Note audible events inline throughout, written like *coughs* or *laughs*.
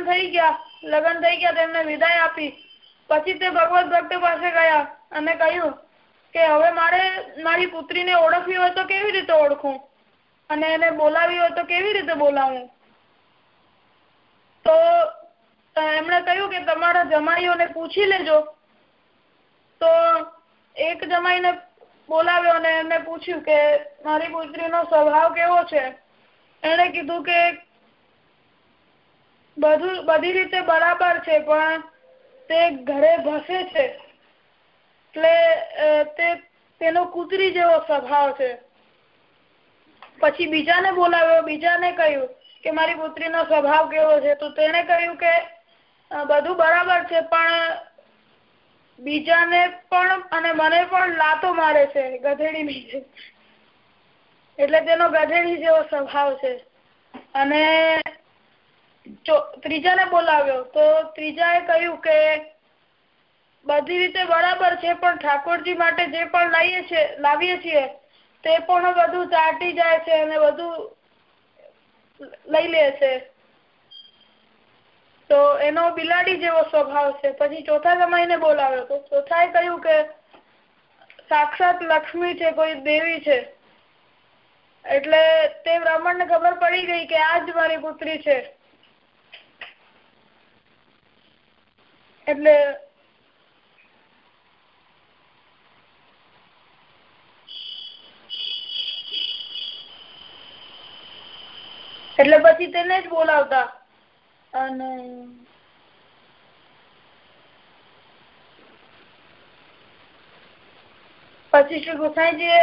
થઈ ગયા. લગ્ન થઈ ગયા, તેમને વિદાય આપી. પછી તે ભગવત ભક્ત પાસે ગયા અને કહ્યું કે હવે મારે, મારી પુત્રીને ઓળખવી હોય તો કેવી રીતે ઓળખું? અને એને બોલાવી હોય તો કેવી રીતે બોલાવું? તો એમણે કહ્યું કે તમારા જમાઈઓને પૂછી લેજો. તો એક જમાઈને બોલાવ્યો અને એમને પૂછ્યું કે મારી પુત્રીનો સ્વભાવ કેવો છે? એને કીધું કે બધું, બધી રીતે બરાબર છે, પણ તે ઘરે ભસે છે. એટલે તે તેનો કૂતરી જેવો સ્વભાવ છે. પછી બીજાને બોલાવ્યો, બીજાને કહ્યું કે મારી પુત્રીનો સ્વભાવ કેવો છે? તો તેને કહ્યું કે બધું બરાબર છે, પણ બીજાને પણ અને મને પણ લાતો મારે છે ગધેડીની એટલે તેનો ગધેડી જેવો સ્વભાવ છે. અને ત્રીજાને બોલાવ્યો, તો ત્રીજાએ કહ્યું કે બધી રીતે બરાબર છે, પણ ઠાકોરજી માટે જે પણ લાવીએ છીએ લાવીએ છીએ, તે પણ બધું ચાટી જાય છે અને બધું લઈ લે છે. તો એનો બિલાડી જેવો સ્વભાવ છે. પછી ચોથા સમયને બોલાવ્યો, તો ચોથાએ કહ્યું કે સાક્ષાત લક્ષ્મી છે, કોઈ દેવી છે. એટલે તે બ્રાહ્મણ ખબર પડી ગઈ કે આ જ મારી પુત્રી છે. એટલે એટલે પછી તેને જ બોલાવતા. અને પછી શ્રી ગુસાઈજી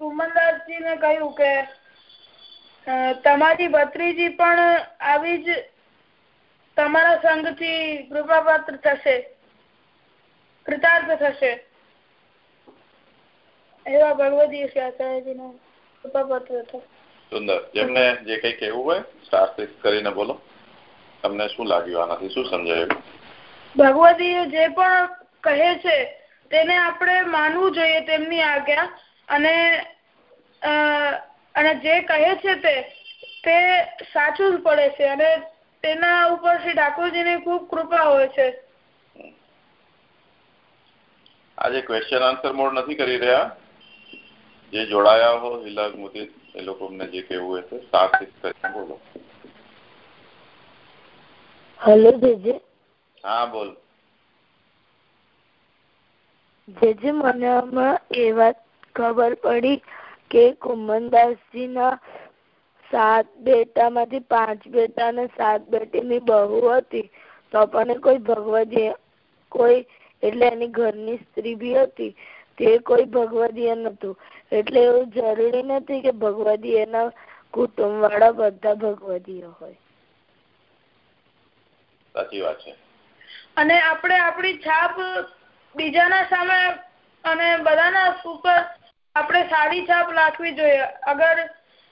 સુમનદાસજી ને કહ્યું કે તમારી ભત્રીજી પણ આવી જ તમારા સંઘથી કૃપાપાત્ર થશે. કૃતાર્થ થશે. એવા ભગવદી આચાર્યજી નો કૃપાપાત્ર થશે. સુંદર. જેમને જે કઈ કેવું હોય શાસ્ત્રિત કરીને બોલો. તમને શું લાગ્યું આનાથી? શું સમજાયું? ભગવતી જે પણ કહે છે તેને આપણે માનવું જોઈએ તેમની આજ્ઞા. અને અને જે કહે છે તે તે સાચું જ પડે છે. અને તેના ઉપર શ્રી ઠાકોરજી ની ખૂબ કૃપા હોય છે. આજે ક્વેશ્ચન આન્સર મોડ નથી કરી રહ્યા. જે જોડાયા હો હિલાગ મુદિત એ લોકો અમને જે કેવું હોય છે સાત કરીને બોલો. Hello J J. હા બોલ. જેજે મને એ વાત ખબર પડી કે કુમનદાસજી ના સાત બેટા માંથી પાંચ બેટા ને સાત બેટી ની બહુ હતી. તો પણ કોઈ ભગવદી કોઈ એટલે એની ઘરની સ્ત્રી બી હતી. તે કોઈ ભગવદીય નતું એટલે એવું જરૂરી નથી કે ભગવદી એના કુટુંબ વાળા બધા ભગવદીય હોય. સાચી વાત છે. અને આપણે આપણી છાપ બીજાના સામે અને બધાના ઉપર આપણે સારી છાપ રાખવી જોઈએ. અગર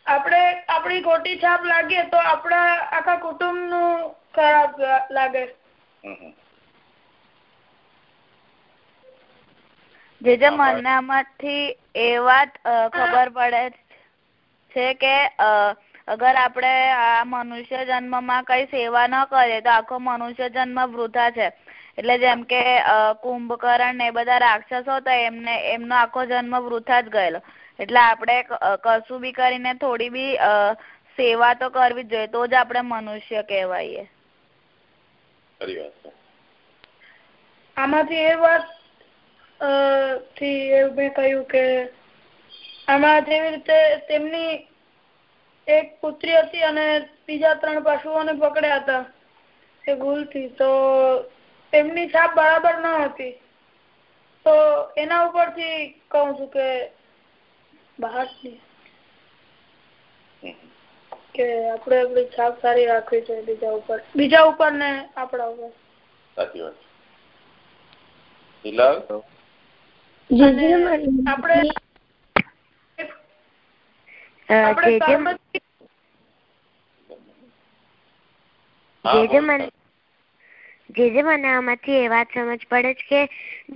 આપણે આપણી ખોટી છાપ લાગે તો આપણા આખા કુટુંબનું ખરાબ લાગે. જે જે મને આમાંથી એ વાત ખબર પડે છે કે અગર આપણે આ મનુષ્ય જન્મમાં કઈ સેવા ન કરીએ તો આખો મનુષ્ય જન્મ વૃથા છે. એટલે જેમ કે કુંભકરણ ને બધા રાક્ષસો હતા એમને એમનો આખો જન્મ વૃથા જ ગયેલો. એટલે આપણે કશું બી કરીને થોડી બી સેવા તો કરવી જ જોઈએ તો જ આપણે મનુષ્ય કહેવાઈએ. આમાંથી એ વાતથી મેં કહ્યું કે આમાં જેવી રીતે તેમની એક પુત્રી હતી અને બીજા ત્રણ પશુઓને પકડ્યા હતા એ ભૂલથી તો તેમની છાપ બરાબર ન હતી. તો એના ઉપરથી કહું છું કે બહારની. કે આપણે આપણી છાપ સારી રાખવી જોઈએ બીજા ઉપર. બીજા ઉપર ને આપણા ઉપર. સાચી વાત. હિલાલ? આપણે જે જે મને આમાંથી એ વાત સમજ પડે છે કે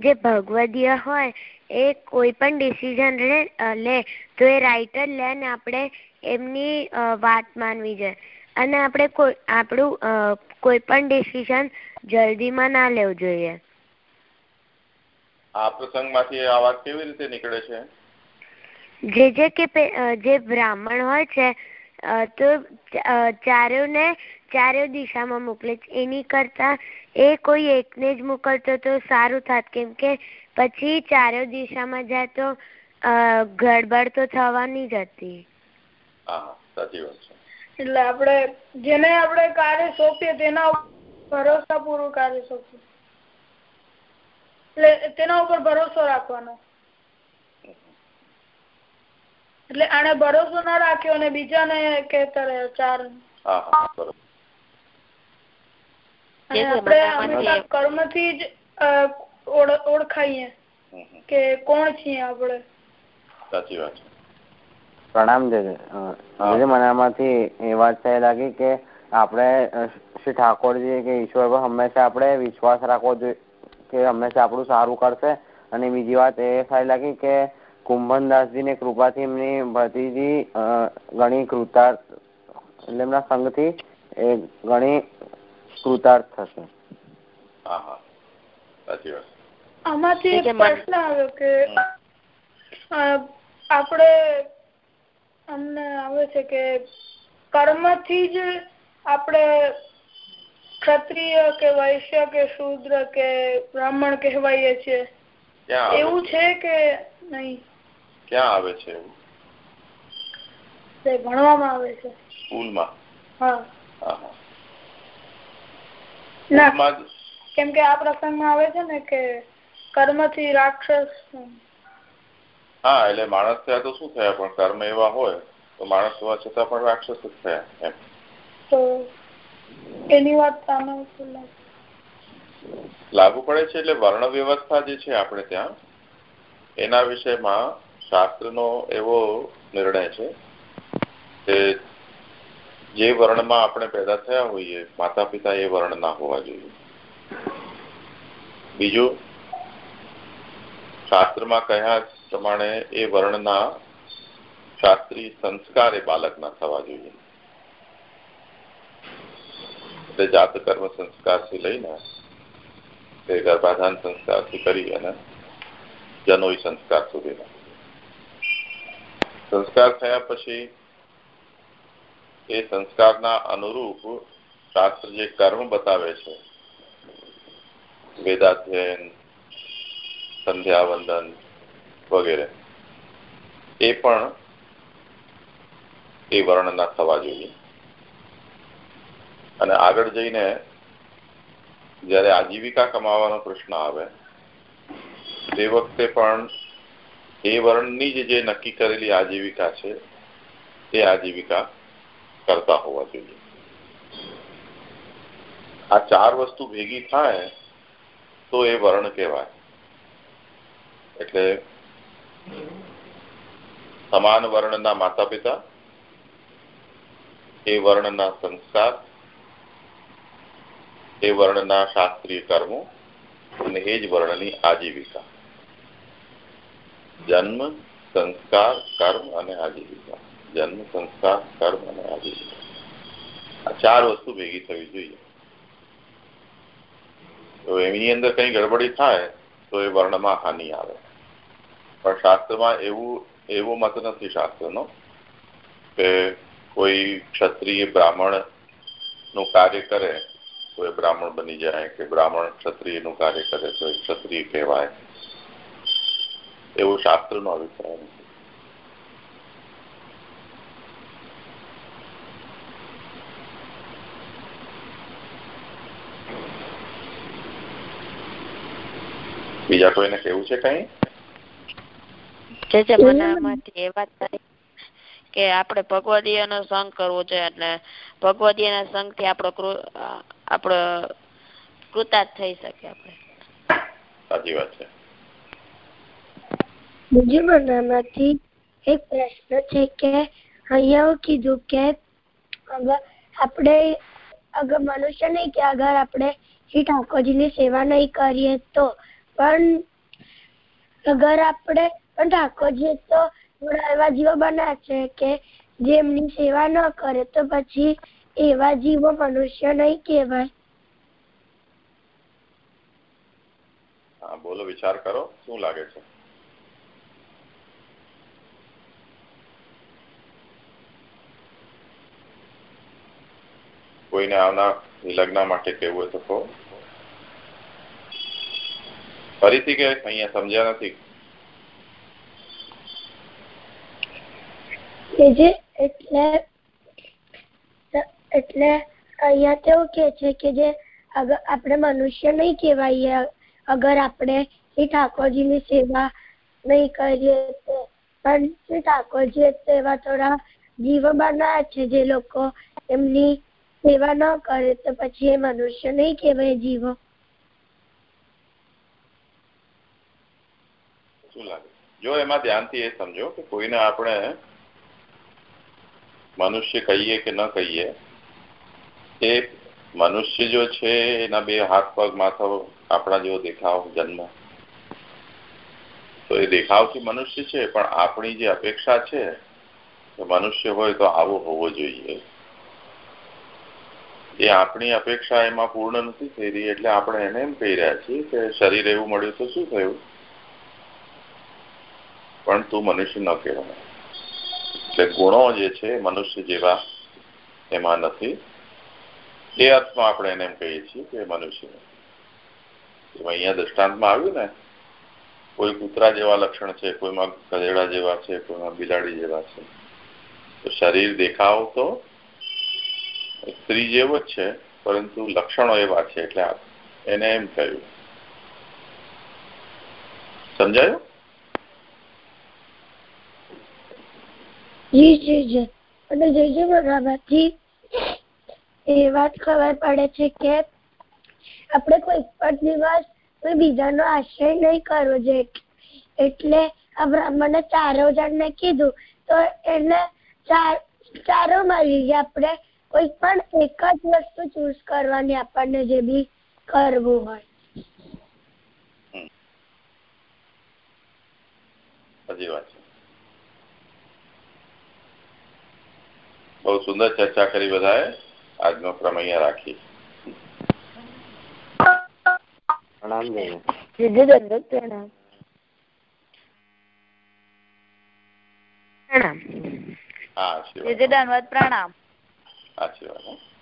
જે ભગવદીય હોય એ કોઈ પણ ડિસિઝન લે તો એ રાઈટ જ લે ને આપણે એમની વાત માનવી જોઈએ અને આપણે કોઈ આપણું કોઈ પણ ડિસિઝન જલ્દીમાં ના લેવું જોઈએ. આ પ્રસંગમાંથી આ વાત કેવી રીતે નીકળે છે? જે જે કે જે બ્રાહ્મણ હોય છે તો ચારેયને ચારે દિશામાં મોકલે છે. એની કરતા એ કોઈ એકને જ મોકલતો તો સારું થાત. કેમ કે પછી ચારે દિશામાં જાય તો ગડબડ તો થવાની જ હતી. હા સાચી વાત છે. એટલે આપણે જેને આપણે કાર્ય સોંપીએ તેના ભરોસા પૂરું કાર્ય સોંપીએ. એટલે તેના ઉપર ભરોસો રાખવાનો. એટલે આને ભરોસો ના રાખ્યો અને બીજાને કહેતા રહ્યો ચાર. આપણે કર્મથી જ ઓળખાઈએ કે કોણ છીએ આપણે? સાચી વાત છે. પ્રણામ જજે મને આમાંથી એ વાત થઈ લાગી કે આપણે શ્રી ઠાકોરજી કે ઈશ્વર પર હંમેશા આપણે વિશ્વાસ રાખવો જોઈએ કે હંમેશા આપણું સારું કરશે. અને બીજી વાત એ થાય લાગી કે કુંભનદાસજીની કૃપાથી એમની ભતીજી ઘણી કૃતાર્થ એટલે એમના સંઘથી એ ઘણી કૃતાર્થ થશે. આમાંથી એક પ્રશ્ન આવ્યો કે આપણે અમને આવે છે કે કર્મથી જ આપણે ક્ષત્રિય કે વૈશ્ય કે શુદ્ર કે બ્રાહ્મણ કહેવાય છે એવું છે? કે નહીં? ક્યાં આવે છે? તે ભણવામાં આવે છે. સ્કૂલમાં? હા. ના. કેમ કે આ પ્રસંગમાં આવે છે ને કે કર્મથી રાક્ષસ હા એટલે માણસ થયા તો શું થયા? પણ કર્મ એવા હોય તો માણસ હોવા છતાં પણ રાક્ષસ જ થયા એમ. તો એની વાત લાગુ? પડે છે એટલે વર્ણ વ્યવસ્થા જે છે આપણે ત્યાં એના વિષયમાં શાસ્ત્રનો એવો નિર્ણય છે કે જે વર્ણમાં આપણે પેદા થયા હોઈએ માતા પિતા એ વર્ણ ના હોવા જોઈએ. બીજું શાસ્ત્રમાં કહ્યા પ્રમાણે એ વર્ણના શાસ્ત્રીય સંસ્કાર એ બાળકના થવા જોઈએ. એટલે જાત કર્મ સંસ્કારથી લઈને તે ગર્ભાધાન સંસ્કારથી કરી અને જનોઈ સંસ્કાર સુધીના. સંસ્કાર થયા પછી એ સંસ્કારના અનુરૂપ શાસ્ત્ર જે કર્મ બતાવે છે, વેદાધ્યયન સંધ્યાવંદન વગેરે. એ પણ એ વર્ણના થવા જોઈએ. અને આગળ જઈને જ્યારે આજીવિકા કમાવાનો પ્રશ્ન આવે, તે વખતે પણ એ વર્ણની જે નક્કી કરેલી આજીવિકા છે, તે આજીવિકા કરતા હોવા જોઈએ. આ ચાર વસ્તુ ભેગી થાય તો એ વર્ણ કહેવાય. એટલે સમાન વર્ણના માતા પિતા એ વર્ણના સંસ્કાર, એ વર્ણના શાસ્ત્રીય કર્મો અને એ જ વર્ણની આજીવિકા. જન્મ, સંસ્કાર, કર્મ અને આજીવિકા. જન્મ, સંસ્કાર, કર્મ અને આજીવિકા. આ ચાર વસ્તુ ભેગી થવી જોઈએ. તો એની અંદર કઈ ગડબડી થાય તો એ વર્ણમાં હાનિ આવે. પણ શાસ્ત્રમાં એવું, એવો મત નથી શાસ્ત્રનો કે કોઈ ક્ષત્રિય બ્રાહ્મણનું કાર્ય કરે તો એ બ્રાહ્મણ બની જાય કે બ્રાહ્મણ ક્ષત્રિયનું કાર્ય કરે તો એ ક્ષત્રિય કહેવાય. એવો શાસ્ત્રનો અભિપ્રાય નથી. બીજા કોઈને કેવું છે કઈ? જે મને આમાંથી એ વાત થઈ કે આપણે ભગવદીય નો સંગ કરવો જોઈએ એટલે ભગવદીય ના સંગથી આપણો આપણો કૃતાર્થ થઈ શકે આપણે. સાચી વાત છે. બીજું બનામાંથી એક પ્રશ્ન છે કે અહીંયા કીધું કે આપણે અગર મનુષ્ય નહીં કે અગર આપણે શ્રી ઠાકોરજીની સેવા નહીં કરીએ તો પણ અગર આપણે પણ ઠાકોરજી તો થોડા એવા જીવો બન્યા છે કે જેમની સેવા ન કરે તો પછી એવા જીવો મનુષ્ય નહીં કહેવાય. બોલો, વિચાર કરો. શું લાગે છે? કોઈને આવના લગ્ન માટે કેવું હોય તો કહો. ફરીથી કે અહીંયા સમજ્યા નથી? કે એટલે એટલે અહીંયા તેવું કે છે કે જે આપણે મનુષ્ય નહીં કહેવાય અગર આપણે શ્રી ઠાકોરજીની સેવા નહીં કરીએ તો, પણ શ્રી ઠાકોરજી એવા થોડા જીવો બનાવ્યા છે જે લોકો એમની સેવા ન કરે તો પછી એ મનુષ્ય નહીં કહેવાય જીવો. જો એમાં ધ્યાનથી એ સમજો કે કોઈને આપણે મનુષ્ય કહીએ કે ન કહીએ, એ મનુષ્ય જો છે, એના બે હાથ પગ માથા આપણા જેવો દેખાવ જન્મ. તો એ દેખાવથી મનુષ્ય છે, પણ આપણી જે અપેક્ષા છે મનુષ્ય હોય તો આવો હોવો જોઈએ. એ આપણી અપેક્ષા એમાં પૂર્ણ નથી થઈ રહી, એટલે આપણે એને એમ કહી રહ્યા છીએ કે શરીર એવું મળ્યું તો શું થયું? પણ તું મનુષ્ય ન કહેવાય. એટલે ગુણો જે છે, મનુષ્ય જેવા એમાં નથી. એ અર્થમાં આપણે એને એમ કહીએ છીએ કે મનુષ્ય અહીંયા દ્રષ્ટાંતમાં આવ્યું ને, કોઈ કૂતરા જેવા લક્ષણ છે, કોઈમાં ગધેડા જેવા છે, કોઈમાં બિલાડી જેવા છે. તો શરીર દેખાવ તો સ્ત્રી જેવો જ છે, પરંતુ લક્ષણો એવા છે, એટલે એને એમ કહ્યું. સમજાયું? જી અને જે જે બરાબરથી એ વાત ખબર પડે છે કે આપણે કોઈ પણ દિવસ કોઈ બીજાનો આશ્રય નહીં કરવો જોઈએ. એટલે આ બ્રાહ્મણે ચારો જણને કીધું, તો એને ચાર ચારો મળી ગયા. આપણે કોઈ પણ એક જ વસ્તુ ચૂઝ કરવાની આપણને જે બી કરવું હોય. સાચી વાત છે. બહુ સુંદર ચર્ચા કરી બધાએ. આજનો ક્રમ અહીંયા રાખી પ્રણામ દંડક પ્રણામ. પ્રણામ. હા પ્રણામ. આશીર્વાદ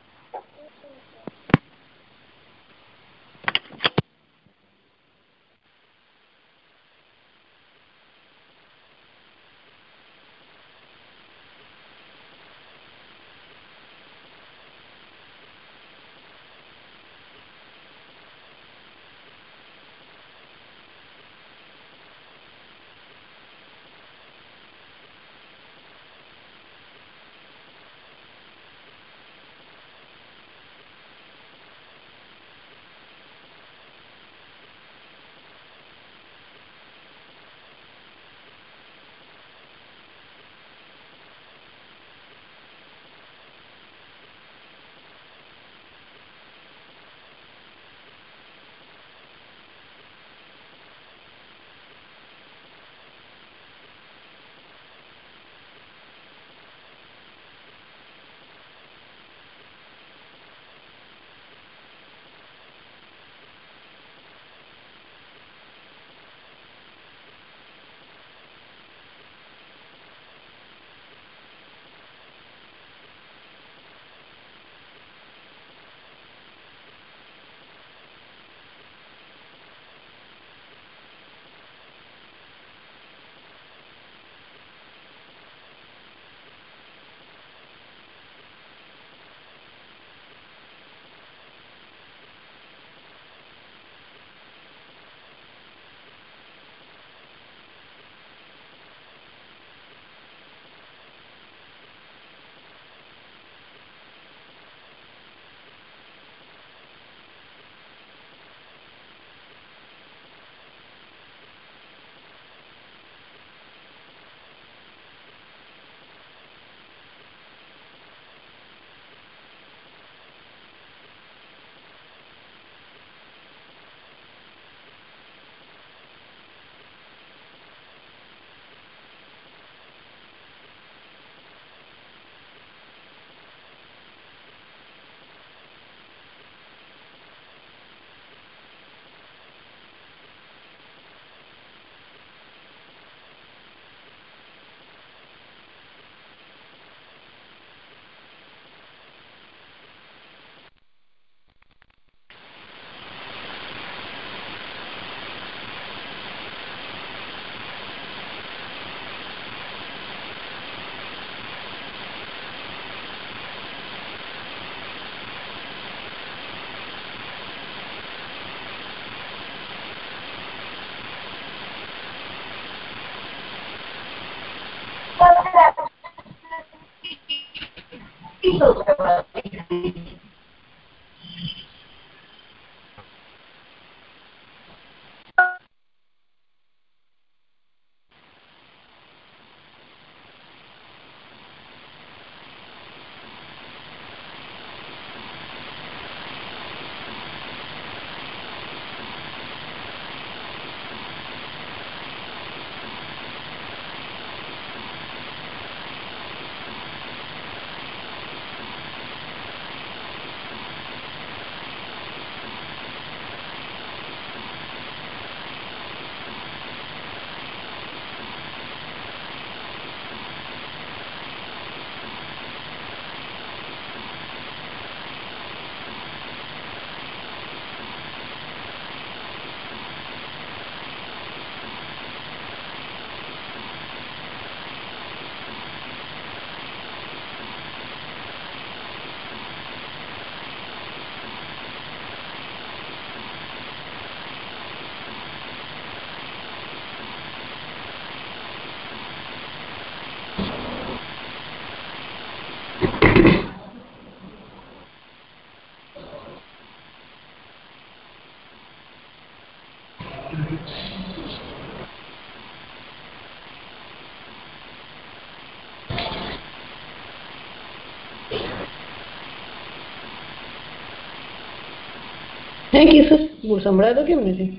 સર સંભળાતો કેમ નથી?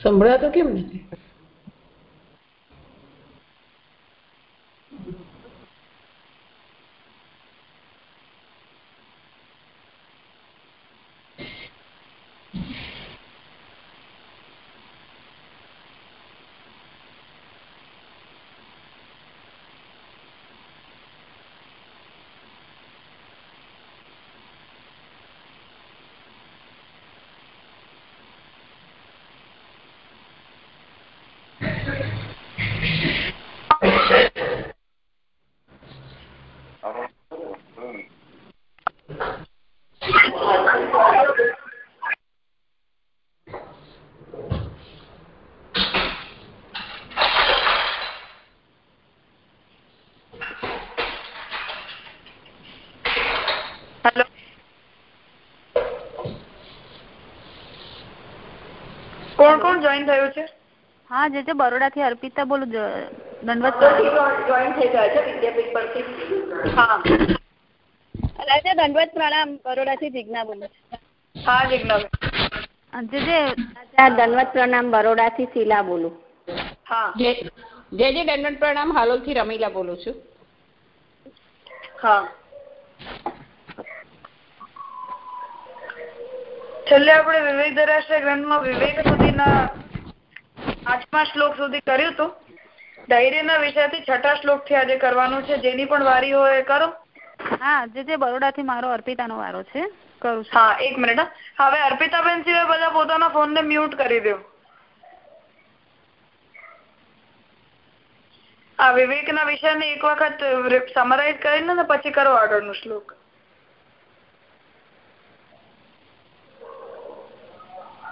સંભળાતો કેમ નથી હેલો કોણ જોઈન થયું છે? હા જે જે બરોડા થી અર્પિતા બોલું જ- દંડવત હા. રાજા દંડવત પ્રણામ બરોડાથી જિજ્ઞા બોલું છું. હા જિજ્ઞાબેન જે જે દંડવત પ્રણામ બરોડાથી શીલા બોલું. હા. જે જય દંડવત પ્રણામ હાલોલથી રમીલા બોલું છું. હા. છેલ્લે આપણે વિવેક ધરાશ્રય ગ્રંથમાં વિવેક સુધીના આઠમા શ્લોક સુધી કર્યું હતું. ધૈર્યના વિષયથી છઠ્ઠા શ્લોકથી આજે કરવાનું છે. જેની પણ વારી હોય એ કરો. હા જે જે બરોડા થી મારો અર્પિતાનો વારો છે કરું છું. હા એક મિનિટ હવે અર્પિતાબેન સિવાય બધા પોતાના ફોન ને મ્યુટ કરી દો. આ વિવેકના વિષયને એક વખત સમરાઈઝ કરીને પછી કરો આગળનો શ્લોક.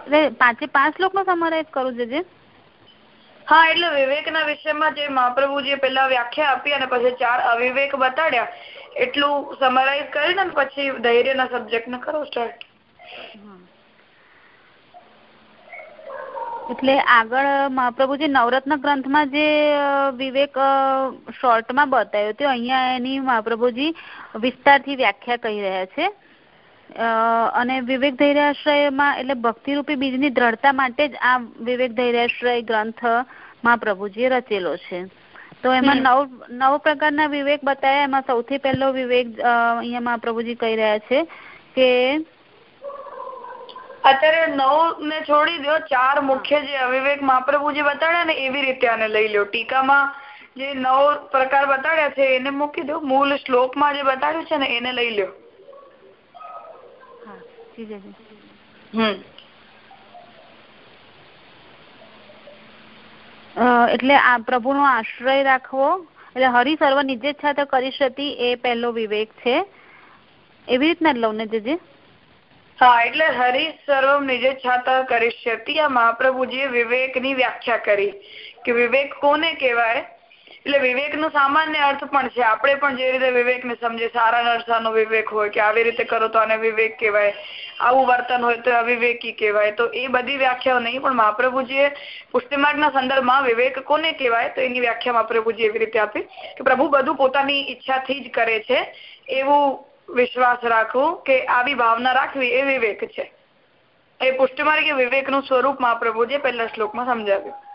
એટલે પાંચે પાંચ શ્લોક નો સમરાઇઝ કરું છે જે? હા એટલે વિવેકના વિષયમાં જે મહાપ્રભુજીએ પેલા વ્યાખ્યા આપી અને પછી ચાર અવિવેક બતાડ્યા એટલું સમરાઈઝ કરીને ને પછી ધૈર્યના સબ્જેક્ટ ને કરો સ્ટાર્ટ એટલે આગળ મહાપ્રભુજી નવરત્ન ગ્રંથમાં જે વિવેક શોર્ટમાં બતાવ્યો તે અહીંયા એની મહાપ્રભુજી વિસ્તારથી વ્યાખ્યા કહી રહ્યા છે. અને વિવેક ધૈર્યાશ્રયમાં એટલે ભક્તિરૂપી બીજની દ્રઢતા માટે જ આ વિવેક ધૈર્યાશ્રય ગ્રંથ મહાપ્રભુજીએ રચેલો છે. તો એમાં નવ નવ પ્રકારના વિવેક બતાવ્યા એમાં સૌથી પહેલો વિવેક અહીંયા મહાપ્રભુજી કહી રહ્યા છે કે અત્યારે નવ ને છોડી દો ચાર મુખ્ય જે અવિવેક મહાપ્રભુજી બતાડ્યા ને એવી રીતે આને લઈ લો ટીકામાં જે નવ પ્રકાર બતાડ્યા છે એને મૂકી દો મૂળ શ્લોકમાં જે બતાડ્યું છે ને એને લઈ લો હા જી જી જી. હમ. એટલે આ પ્રભુનો આશ્રય રાખવો એટલે હરિ સર્વ નિજેચ્છા તો કરી શકી એ પહેલો વિવેક છે. એવી રીતના જ લઉં ને જે હા એટલે હરિ સર્વ નિજે કરી કરીષ્યતિ આ મહાપ્રભુજીએ વિવેકની વ્યાખ્યા કરી. કે વિવેક કોને કહેવાય? એટલે વિવેકનો સામાન્ય અર્થ પણ છે. આપણે પણ જે રીતે વિવેકને સમજે સારા નરસાનો વિવેક હોય કે આવી રીતે કરો તો આને વિવેક કહેવાય, આવું વર્તન હોય તો અવિવેકી કહેવાય. તો એ બધી વ્યાખ્યાઓ નહીં, પણ મહાપ્રભુજીએ પુષ્ટિમાર્ગના સંદર્ભમાં વિવેક કોને કહેવાય તો એની વ્યાખ્યા મહાપ્રભુજી એવી રીતે આપી કે પ્રભુ બધું પોતાની ઈચ્છાથી જ કરે છે. એવું વિશ્વાસ રાખવું કે આવી ભાવના રાખવી એ વિવેક છે. એ પુષ્ટિમાર્ગે વિવેકનું સ્વરૂપ મહાપ્રભુજીએ પહેલા શ્લોકમાં સમજાવ્યું.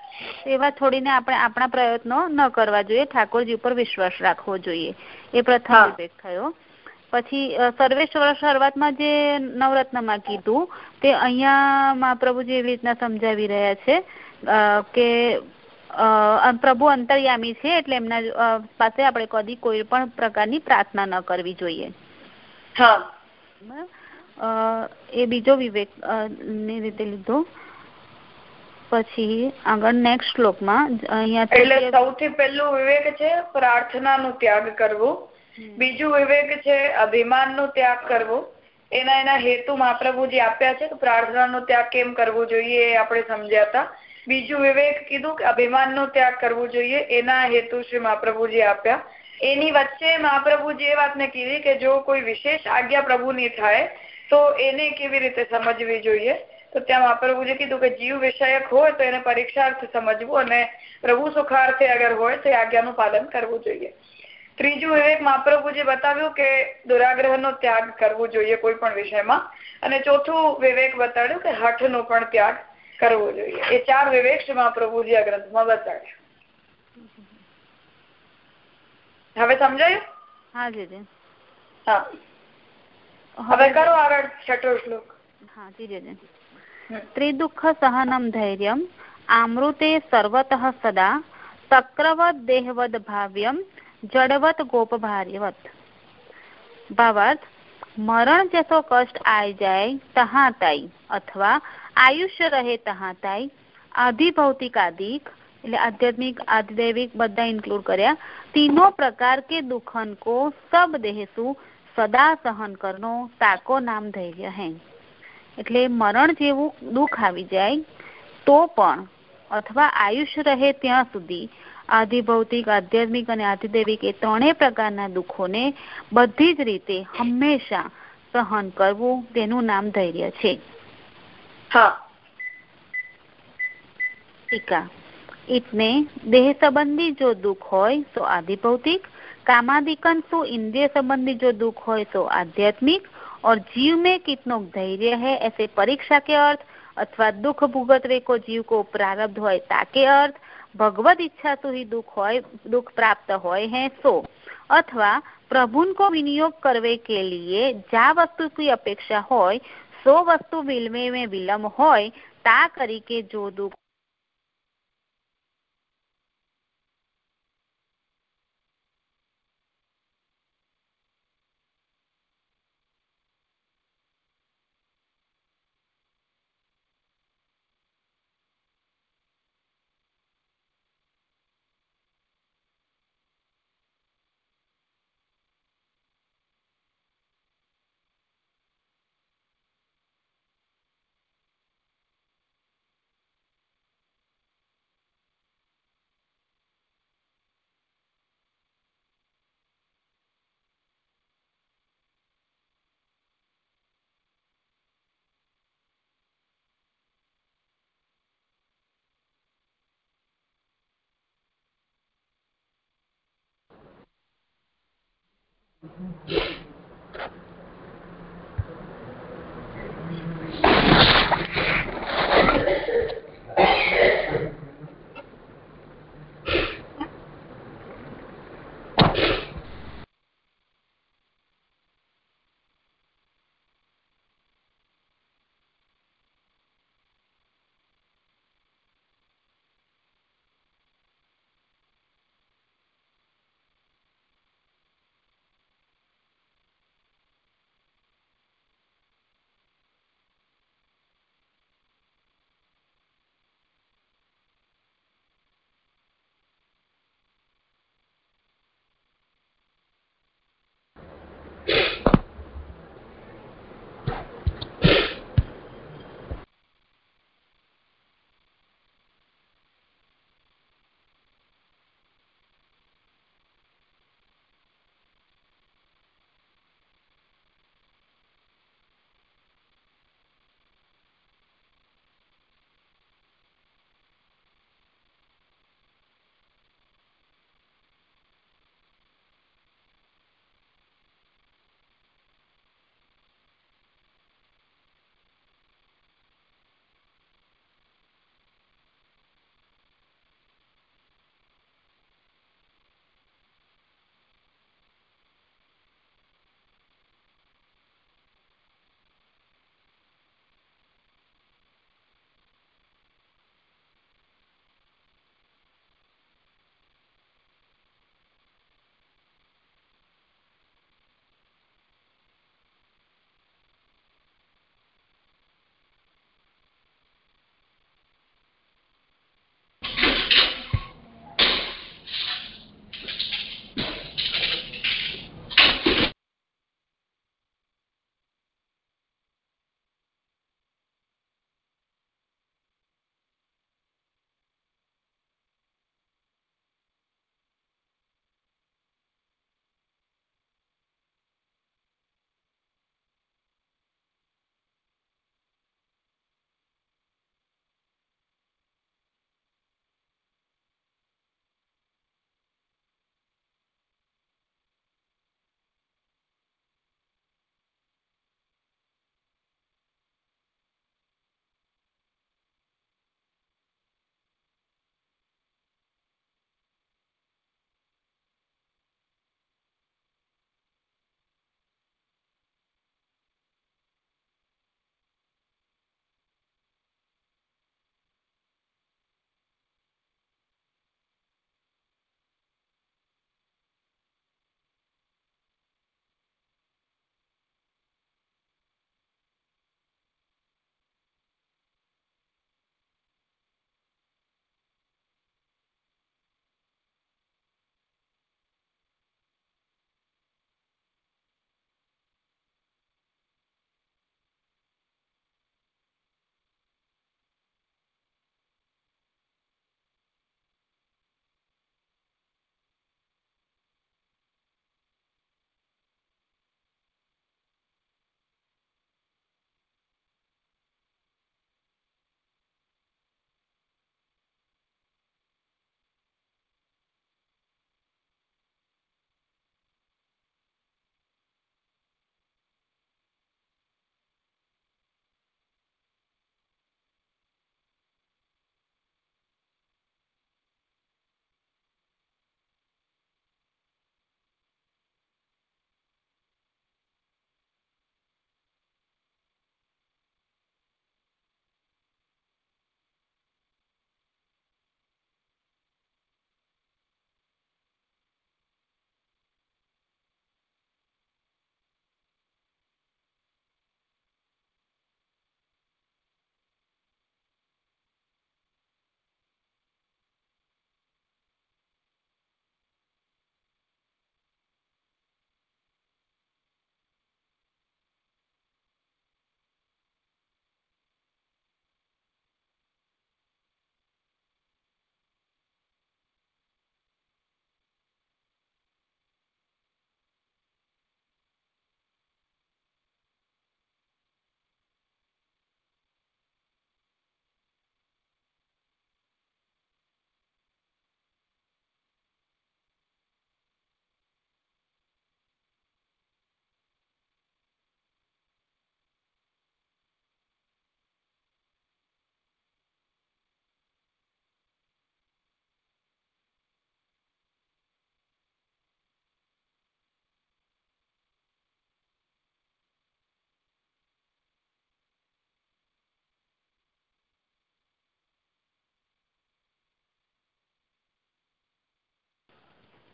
એવા છોડીને આપણે આપણા પ્રયત્નો ન કરવા જોઈએ. ઠાકોરજી ઉપર વિશ્વાસ રાખવો જોઈએ. એ પ્રથમ વિવેક થયો પછી સર્વેશ્વર શરૂઆતમાં જે નવરત્નમાં કીધું તે અહીંયા મહાપ્રભુજી એવી રીતના સમજાવી રહ્યા છે કે પ્રભુ અંતર્યામી છે એટલે એમના પાસે આપણે કદી કોઈ પણ પ્રકારની પ્રાર્થના ન કરવી જોઈએ. એ બીજો વિવેકની રીતે લીધો. પછી આગળ નેક્સ્ટ શ્લોકમાં અહીંયા એટલે સૌથી પહેલું વિવેક છે પ્રાર્થનાનો ત્યાગ કરવો. બીજું વિવેક છે અભિમાનનો ત્યાગ કરવો. એના એના હેતુ મહાપ્રભુજી આપ્યા છે તો પ્રાર્થનાનો ત્યાગ કેમ કરવો જોઈએ એ આપણે સમજ્યા હતા બીજું વિવેક કીધું કે અભિમાનનો ત્યાગ કરવો જોઈએ એના હેતુ શ્રી મહાપ્રભુજી આપ્યા. એની વચ્ચે મહાપ્રભુજી એ વાતને કીધી કે જો કોઈ વિશેષ આજ્ઞા પ્રભુની થાય તો એને કેવી રીતે સમજવી જોઈએ? તો ત્યાં મહાપ્રભુજી કીધું કે જીવ વિષયક હોય તો એને પરીક્ષાર્થ સમજવું અને પ્રભુ સુખાર્થે અગર હોય તો આજ્ઞાનું પાલન કરવું જોઈએ. ત્રીજું વિવેક મહાપ્રભુજી બતાવ્યું કે દુરાગ્રહનો ત્યાગ કરવો જોઈએ કોઈ પણ વિષયમાં. અને ચોથું વિવેક બતાડ્યું કે હઠનો પણ ત્યાગ કરવો જોઈએ. એ ચાર વિવેક શ્રી મહાપ્રભુજી આ ગ્રંથમાં બતાડ્યા હવે સમજાયું? હા જીજી. હા. હવે કરો આગળ છઠ્ઠો શ્લોક. હા જીજી. ત્રિદુઃખ त्रिदुःखसहनं धैर्यम्, आमृते सर्वतः सदा तक्रवत् देहवद् भाव्यं जडवत् गोपभार्यवत्। ભાવાર્થ મરણ જતો કષ્ટ આઈ જાય તહા તાઈ અથવા આયુષ્ય રહે તહા તાઈ આધિભૌતિક આદિક એટલે આધ્યાત્મિક આધિદૈવિક બધા ઇન્ક્લુડ કર્યા તીનો પ્રકાર કે દુખન કો સબ દેહસુ સદા સહન કરનો તાકો નામ ધૈર્ય હૈ એટલે મરણ જેવું દુઃખ આવી જાય તો પણ અથવા આયુષ્ય રહે ત્યાં સુધી આધિભૌતિક આધ્યાત્મિક અને આધિદેવિક એ ત્રણેય પ્રકારના દુઃખોને બધી જ રીતે હંમેશા સહન કરવું તેનું નામ ધૈર્ય છે. ટીકા. એટલે દેહ સંબંધી જો દુઃખ હોય તો આધિભૌતિક કામાદિકન શું ઇન્દ્રિય સંબંધી જો દુઃખ હોય તો આધ્યાત્મિક और जीव में कितनो धैर्य है, ऐसे परीक्षा के अर्थ अथवा दुख भुगत रे को जीव को प्रारब्ध हो ताके अर्थ, भगवत इच्छा तो ही दुख होए, दुख प्राप्त हो सो। अथवा प्रभु को विनियोग करवे के लिए जा वस्तु की अपेक्षा हो सो वस्तु विलमे में विलम्ब हो ता करी के जो दुख Mm-hmm.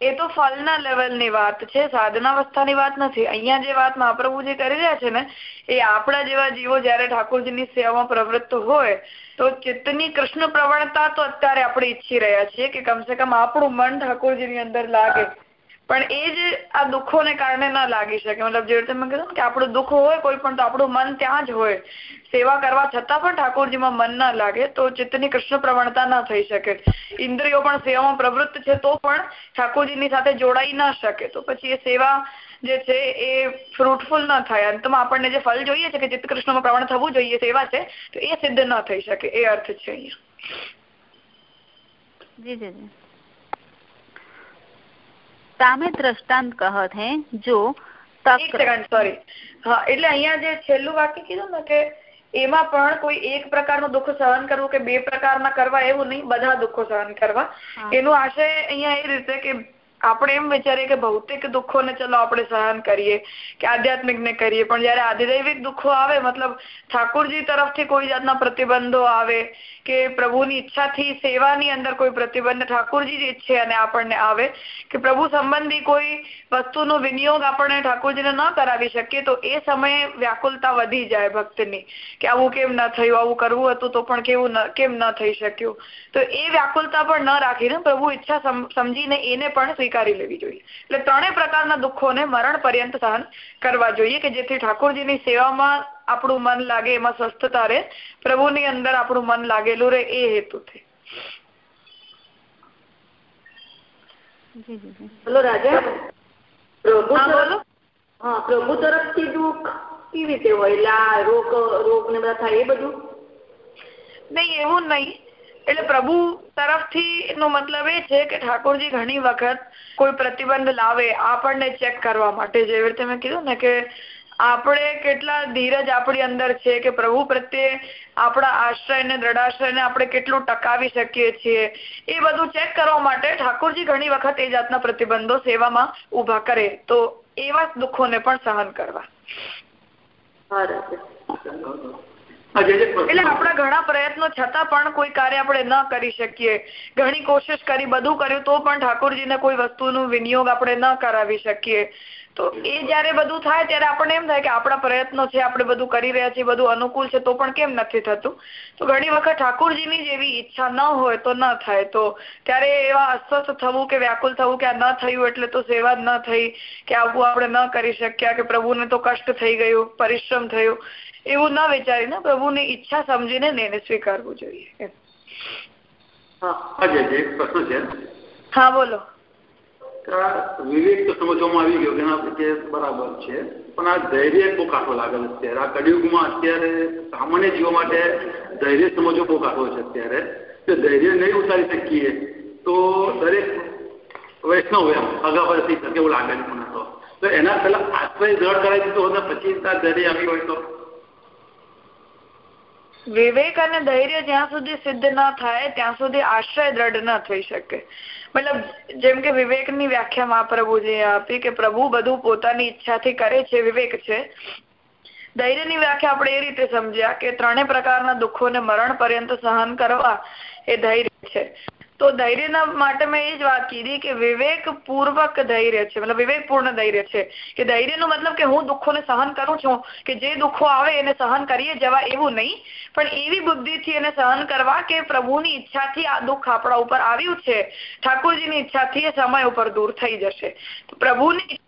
એ તો ફળના લેવલની વાત છે, સાધનાવસ્થાની વાત નથી. અહીંયા જે વાત મહાપ્રભુ જે કરી રહ્યા છે ને, એ આપણા જેવા જીવો જયારે ઠાકોરજીની સેવામાં પ્રવૃત્ત હોય, તો ચિત્તની કૃષ્ણ પ્રવણતા તો અત્યારે આપણે ઈચ્છી રહ્યા છીએ કે કમસે કમ આપણું મન ઠાકોરજીની અંદર લાગે. પણ એ જ આ દુઃખોને કારણે ના લાગી શકે મતલબ જે રીતે મેં કીધું કે આપણું દુઃખ હોય, કોઈ પણ તો આપણું મન ત્યાં જ હોય. સેવા કરવા છતાં પણ ઠાકોરજીમાં મન ના લાગે, તો ચિત્તની કૃષ્ણ પ્રવણતા ના થઈ શકે. ઇન્દ્રિયો પણ સેવામાં પ્રવૃત્ત છે, તો પણ ઠાકોરજીની સાથે જોડાઈ ના શકે. તો પછી એ સેવા જે છે, એ ફ્રૂટફુલ ન થાય. અંતમાં આપણને જે ફલ જોઈએ છે કે ચિત્ત કૃષ્ણમાં પ્રવણ થવું જોઈએ, સેવા છે, તો એ સિદ્ધ ન થઈ શકે. એ અર્થ છે અહીંયા. જી જી. તામે દ્રષ્ટાંત કહત હે જો સોરી હા એટલે અહીંયા જે છેલ્લું વાક્ય કીધું ને કે એમાં પણ કોઈ એક પ્રકારનું દુઃખ સહન કરવું કે બે પ્રકારના કરવા એવું નહીં બધા દુઃખો સહન કરવા. એનો આશય અહીંયા એ રીતે કે આપણે એમ વિચારીએ કે ભૌતિક દુઃખોને ચલો આપણે સહન કરીએ કે આધ્યાત્મિક ને કરીએ. પણ જયારે આધિદૈવિક દુઃખો આવે મતલબ ઠાકોરજી તરફથી કોઈ જાતના પ્રતિબંધો આવે કે પ્રભુની ઈચ્છાથી સેવાની અંદર કોઈ પ્રતિબંધ ઠાકોરજી જ ઈચ્છે અને આપણને આવે કે પ્રભુ સંબંધી કોઈ વસ્તુનો વિનિયોગ આપણે ઠાકોરજીને ન કરાવી શકીએ, તો એ સમયે વ્યાકુલતા વધી જાય ભક્તની. કે આવું કેમ ન થયું, આવું કરવું હતું તો પણ કેવું કેમ ન થઈ શક્યું? તો એ વ્યાકુલતા પણ ન રાખીને પ્રભુ ઈચ્છા સમજીને એને પણ સ્વીકારી લેવી જોઈએ. એટલે ત્રણેય પ્રકારના દુઃખોને મરણ પર્યંત સહન કરવા જોઈએ કે જેથી ઠાકોરજીની સેવામાં આપણું મન લાગે એમાં સ્વસ્થતા રહે. પ્રભુની અંદર આપણું મન લાગેલું રહે એ હેતુથી. બોલો રાજા. પ્રભુ હા પ્રભુ તરફથી દુઃખ કેવી રીતે હોય? લા રોગ રોગ ને બધા થાય એ બધું? નહીં એવું નહીં. એટલે પ્રભુ તરફથી નો મતલબ એ છે કે ઠાકોરજી ઘણી વખત કોઈ પ્રતિબંધ લાવે આપણને ચેક કરવા માટે. જેવી રીતે મેં કીધું ને કે આપણે કેટલા ધીરજ આપણી અંદર છે કે પ્રભુ પ્રત્યે આપણા આશ્રયને, દ્રઢાશ્રયને આપણે કેટલું ટકાવી શકીએ છીએ. એ બધું ચેક કરવા માટે ઠાકોરજી ઘણી વખત એ જાતના પ્રતિબંધો સેવામાં ઊભા કરે. તો એવા દુઃખોને પણ સહન કરવા. એટલે આપણા ઘણા પ્રયત્નો છતાં પણ કોઈ કાર્ય આપણે ન કરી શકીએ. ઘણી કોશિશ કરી, બધું કર્યું તો પણ ઠાકોરજીને કોઈ વસ્તુનું વિનિયોગ આપણે ન કરાવી શકીએ. તો એ જયારે બધું થાય ત્યારે આપણને એમ થાય કે આપણા પ્રયત્નો છે આપણે બધું કરી રહ્યા છીએ બધું અનુકૂળ છે તો પણ કેમ નથી થતું? તો ઘણી વખત ઠાકોરજીની જેવી ઈચ્છા ન હોય તો ન થાય. તો ત્યારે એવા અસ્વસ્થ થવું કે વ્યાકુલ થવું કે આ ન થયું એટલે તો સેવા ન થઈ કે આવું આપણે ન કરી શક્યા કે પ્રભુને તો કષ્ટ થઈ ગયું પરિશ્રમ થયો. એવું ન વિચારીને પ્રભુની ઈચ્છા સમજીને એને સ્વીકારવું જોઈએ. હા બોલો. વિવેક તો સમજવામાં આવી ગયો કે બરાબર છે. પણ આ ધૈર્ય બહુ કાઠો લાગેલો અત્યારે. આ કડિયુગમાં અત્યારે સામાન્ય જીવો માટે ધૈર્ય સમજવો બહુ કાઠો છે અત્યારે. કે ધૈર્ય નહીં ઉતારી શકીએ, તો દરેક વૈષ્ણવ એમ અગાઉ થઈ શકે એવું લાગે મને તો. તો એના પહેલા આશ્રય દ્રઢ કરાવી દીધો હોય પછી ધૈર્ય આવી હોય તો? વિવેક અને ધૈર્ય જ્યાં સુધી સિદ્ધ ન થાય, ત્યાં સુધી આશ્રય દ્રઢ ન થઈ શકે. મતલબ જેમ કે વિવેકની વ્યાખ્યા મહાપ્રભુજીએ આપી કે પ્રભુ બધું પોતાની ઈચ્છાથી કરે છે, વિવેક છે. ધૈર્યની વ્યાખ્યા આપણે એ રીતે સમજ્યા કે ત્રણેય પ્રકારના દુઃખોને મરણ પર્યંત સહન કરવા એ ધૈર્ય છે. તો ધૈર્યના માટે મેં એ જ વાત કીધી કે વિવેક પૂર્વક ધૈર્ય છે મતલબ વિવેકપૂર્ણ ધૈર્ય છે. કે ધૈર્યનો મતલબ કે હું દુઃખોને સહન કરું છું કે જે દુઃખો આવે એને સહન કરીએ જવા એવું નહીં. પણ એવી બુદ્ધિથી એને સહન કરવા કે પ્રભુની ઈચ્છાથી આ દુઃખ આપણા ઉપર આવ્યું છે ઠાકોરજીની ઈચ્છાથી એ સમય ઉપર દૂર થઈ જશે. પ્રભુની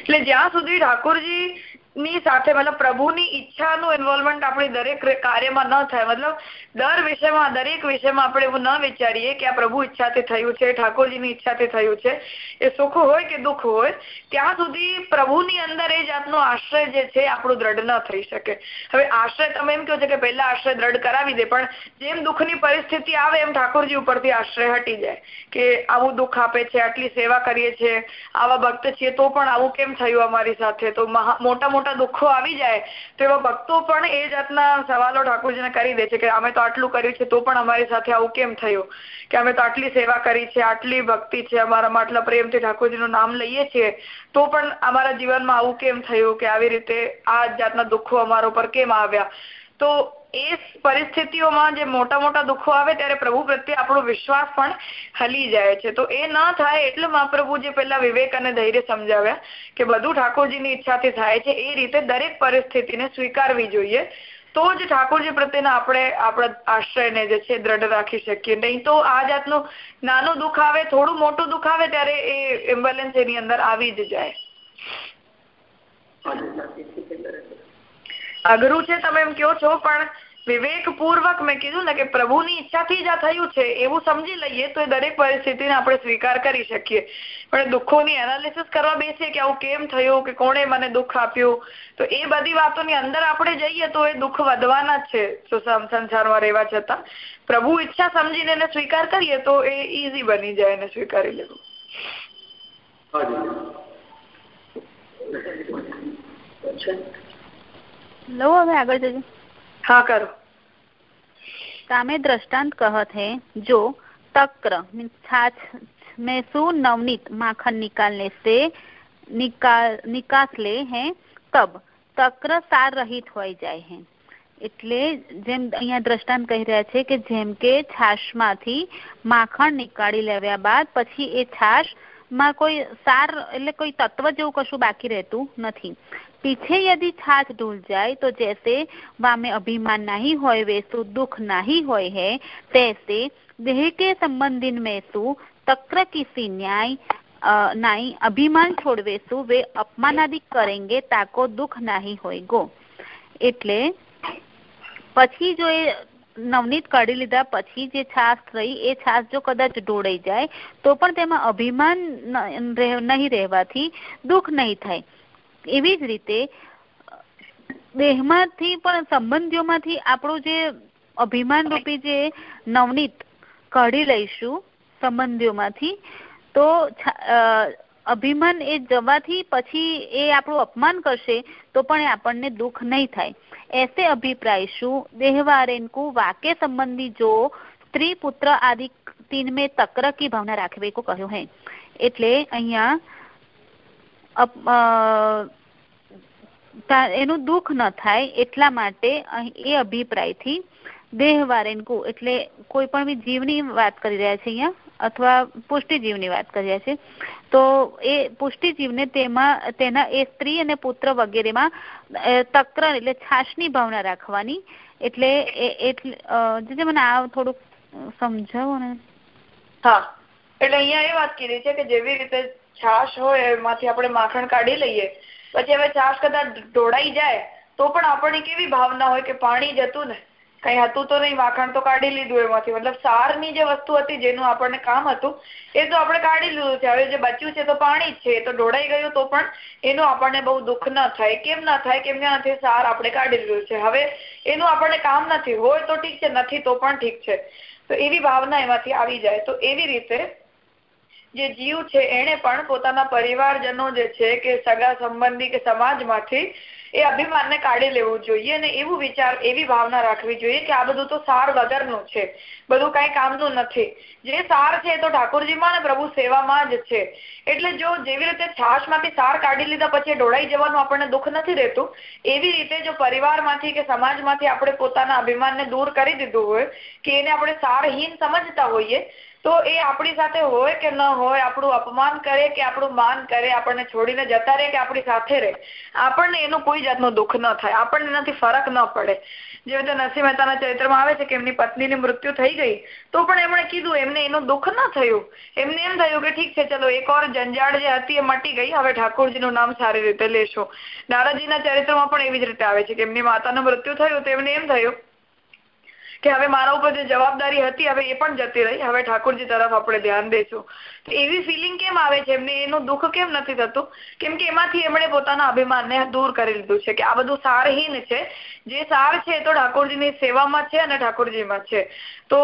એટલે જ્યાં સુધી ઠાકોરજી ની સાથે મતલબ પ્રભુની ઈચ્છાનું ઇન્વોલ્વમેન્ટ આપણી દરેક કાર્યમાં ન થાય. મતલબ દર વિષયમાં, દરેક વિષયમાં આપણે એવું ન વિચારીએ કે આ પ્રભુ ઈચ્છાથી થયું છે, ઠાકોરજીની ઈચ્છાથી થયું છે. એ સુખ હોય કે દુઃખ હોય, ત્યાં સુધી પ્રભુની અંદર એ જાતનો આશ્રય જે છે, આપણું દ્રઢ ન થઈ શકે. હવે આશ્રય તમે એમ કહો છો કે પહેલા આશ્રય દ્રઢ કરાવી દે, પણ જેમ દુઃખની પરિસ્થિતિ આવે એમ ઠાકોરજી ઉપરથી આશ્રય હટી જાય કે આવું દુઃખ આપે છે, આટલી સેવા કરીએ છીએ આવા ભક્ત છીએ, તો પણ આવું કેમ થયું અમારી સાથે? તો મોટા મોટા દુઃખો આવી જાય, તો એવા ભક્તો પણ એ જાતના સવાલો ઠાકોરજીને કરી દે છે કે અમે તો આટલું કર્યું છે, તો પણ અમારી સાથે આવું કેમ થયું? કે અમે તો આટલી સેવા કરી છે, આટલી ભક્તિ છે અમારામાં આટલા પ્રેમથી ઠાકોરજીનું નામ લઈએ છીએ, તો પણ અમારા જીવનમાં આવું કેમ થયું કે આવી રીતે આ જાતના દુઃખો અમારા ઉપર કેમ આવ્યા? તો એ પરિસ્થિતિઓમાં જે મોટા મોટા દુઃખો આવે ત્યારે પ્રભુ પ્રત્યે આપણો વિશ્વાસ પણ હલી જાય છે. તો એ ન થાય એટલે મહાપ્રભુ જે પેલા વિવેક અને ધૈર્ય સમજાવ્યા કે બધું ઠાકોરજીની ઈચ્છાથી થાય છે, એ રીતે દરેક પરિસ્થિતિને સ્વીકારવી જોઈએ. તો જ ઠાકોરજી પ્રત્યેના આપણે આપણા આશ્રયને જે છે દ્રઢ રાખી શકીએ. નહીં તો આ જાતનું નાનું દુઃખ આવે, થોડું મોટું દુઃખ આવે ત્યારે એ એમ્બ્યુલન્સ એની અંદર આવી જ જાય. અઘરું છે તમે એમ કહો છો, પણ વિવેક પૂર્વક મેં કીધું ને કે પ્રભુની ઈચ્છાથી જ આ થયું છે, એવું સમજી લઈએ તો એ દરેક પરિસ્થિતિને આપણે સ્વીકાર કરી શકીએ. પણ દુઃખોની એનાલિસિસ કરવા બેસીએ કે આવું કેમ થયું, કે કોણે મને દુઃખ આપ્યું, તો એ બધી વાતોની અંદર આપણે જઈએ તો એ દુઃખ વધવાના જ છે સંસારમાં રહેવા છતાં. પ્રભુ ઈચ્છા સમજીને એને સ્વીકાર કરીએ તો એ ઈઝી બની જાય એને સ્વીકારી લેવું. लो હવે આગળ જજો હા કરો कामे दृष्टांत कहत है जो तक्र छाछ में सु नवनीत माखन निकालने से निकाल निकास ले है तब તક્ર સાર રહિત હોઈ જાય છે એટલે જેમ અહીંયા દ્રષ્ટાંત કહી રહ્યા છે કે જેમ કે છાશમાંથી માખણ નીકાળી લેવ્યા બાદ પછી એ છાશ માં કોઈ સાર એટલે કોઈ તત્વ જેવું કશું બાકી રહેતું નથી પીછે યદિ છાછ ઢૂલ જાય તો જૈસે વામે અભિમાન નહીં હોય વેસુ દુઃખ નહીં હોય હે તૈસે દેહ કે સંબંધિન મેસુ તક્ર કિસી ન્યાય નાઈ અભિમાન છોડવેસુ વે અપમાનાદિક કરેંગે તાકો દુઃખ નહીં હોય ગો એટલે પછી જો એ નવનીત કાઢી લીધા. પછી જે છાસ રહી, એ છાસ જો કદાચ ઢોળાઈ જાય, તો પણ તેમાં અભિમાન નહીં રહેવાથી દુઃખ નહીં થાય. એવી જ રીતે, દેહમાંથી પણ સંબંધીઓમાંથી આપણું જે અભિમાન રૂપી જે નવનીત કાઢી લઈશું સંબંધીઓમાંથી, તો અભિમાન એ જવાથી પછી એ આપણું અપમાન કરશે, તો પણ એ આપણને દુઃખ નહીં થાય. ऐसे अभिप्राय शु देहवारेन को वाक्य संबंधी जो સ્ત્રી પુત્ર આદિ તીન મેં તક્ર કી ભાવના રાખવે કો કહ્યું હે એટલે અહીંયા એનું દુઃખ ન થાય એટલા માટે એ અભિપ્રાયથી દેહવારેનકુ એટલે કોઈ પણ જીવની વાત કરી રહ્યા છે અહીંયા અથવા પુષ્ટિજીવની વાત કરી રહ્યા છે તો એ પુષ્ટિજીવને તેમાં, તેના એ સ્ત્રી અને પુત્ર વગેરેમાં તક્ર એટલે છાશની ભાવના રાખવાની. એટલે એટલે મને આ થોડુંક સમજાવો ને. હા. એટલે અહીંયા એ વાત કીધી છે કે જેવી રીતે છાશ હોય એમાંથી આપણે માખણ કાઢી લઈએ, પછી હવે છાશ કદાચ ઢોળાઈ જાય, તો પણ આપણને કેવી ભાવના હોય કે પાણી જતું ને? કઈ હતું તો નહીં માખણ તો કાઢી લીધું એમાંથી. મતલબ સારની જે વસ્તુ હતી, જેનું આપણને કામ હતું, એ તો આપણે કાઢી લીધું છે. હવે જે બચ્યું છે તો પાણી જ છે. તો ઢોળાઈ ગયું તો પણ એનું આપણને બહુ દુઃખ ન થાય. કેમ ન થાય? કેમ કે સાર આપણે કાઢી લીધું છે. હવે એનું આપણને કામ નથી. હોય તો ઠીક છે, નથી તો પણ ઠીક છે. તો એવી ભાવના એમાંથી આવી જાય. તો એવી રીતે જે જીવ છે એને પણ પોતાના પરિવારજનો જે છે, કે સગા સંબંધી કે સમાજમાંથી એ અભિમાનને કાઢી લેવું જોઈએ અને એવું વિચાર, એવી ભાવના રાખવી જોઈએ કે આ બધું તો સાર વગરનું છે. બધું કઈ કામનું નથી. જે સાર છે તો ઠાકોરજીમાં અને પ્રભુ સેવામાં જ છે. એટલે જો જેવી રીતે છાશમાંથી સાર કાઢી લીધા પછી ઢોળાઈ જવાનું આપણને દુઃખ નથી રહેતું, એવી રીતે જો પરિવારમાંથી કે સમાજમાંથી આપણે પોતાના અભિમાનને દૂર કરી દીધું હોય કે એને આપણે સારહીન સમજતા હોઈએ તો એ આપણી સાથે હોય કે ન હોય, આપણું અપમાન કરે કે આપણું માન કરે, આપણને છોડીને જતા રહે કે આપણી સાથે રહે, આપણને એનું કોઈ જાતનું દુઃખ ન થાય, આપણને એનાથી ફરક ન પડે. જે રીતે નરસિંહ મહેતાના ચરિત્રમાં આવે છે કે એમની પત્નીની મૃત્યુ થઈ ગઈ, તો પણ એમણે કીધું એમને એનું દુઃખ ન થયું. એમને એમ થયું કે ઠીક છે, ચલો એક ઓર જંજાળ જે હતી એ મટી ગઈ, હવે ઠાકોરજીનું નામ સારી રીતે લેશો. નારાજીના ચરિત્રમાં પણ એવી જ રીતે આવે છે કે એમની માતાનું મૃત્યુ થયું, તો એમને એમ થયું કે હવે મારા ઉપર જે જવાબદારી હતી, હવે એ પણ જતી રહી. હવે ઠાકોરજી તરફ આપણે ધ્યાન દઈશું તો એવી ફિલિંગ કેમ આવે છે? એમને એનું દુઃખ કેમ નથી થતું? કેમ કે એમાંથી એમણે પોતાના અભિમાનને દૂર કરી લીધું છે કે આ બધું સારહીન છે. જે સાર છે એ તો ઠાકોરજીની સેવામાં છે અને ઠાકોરજીમાં છે. તો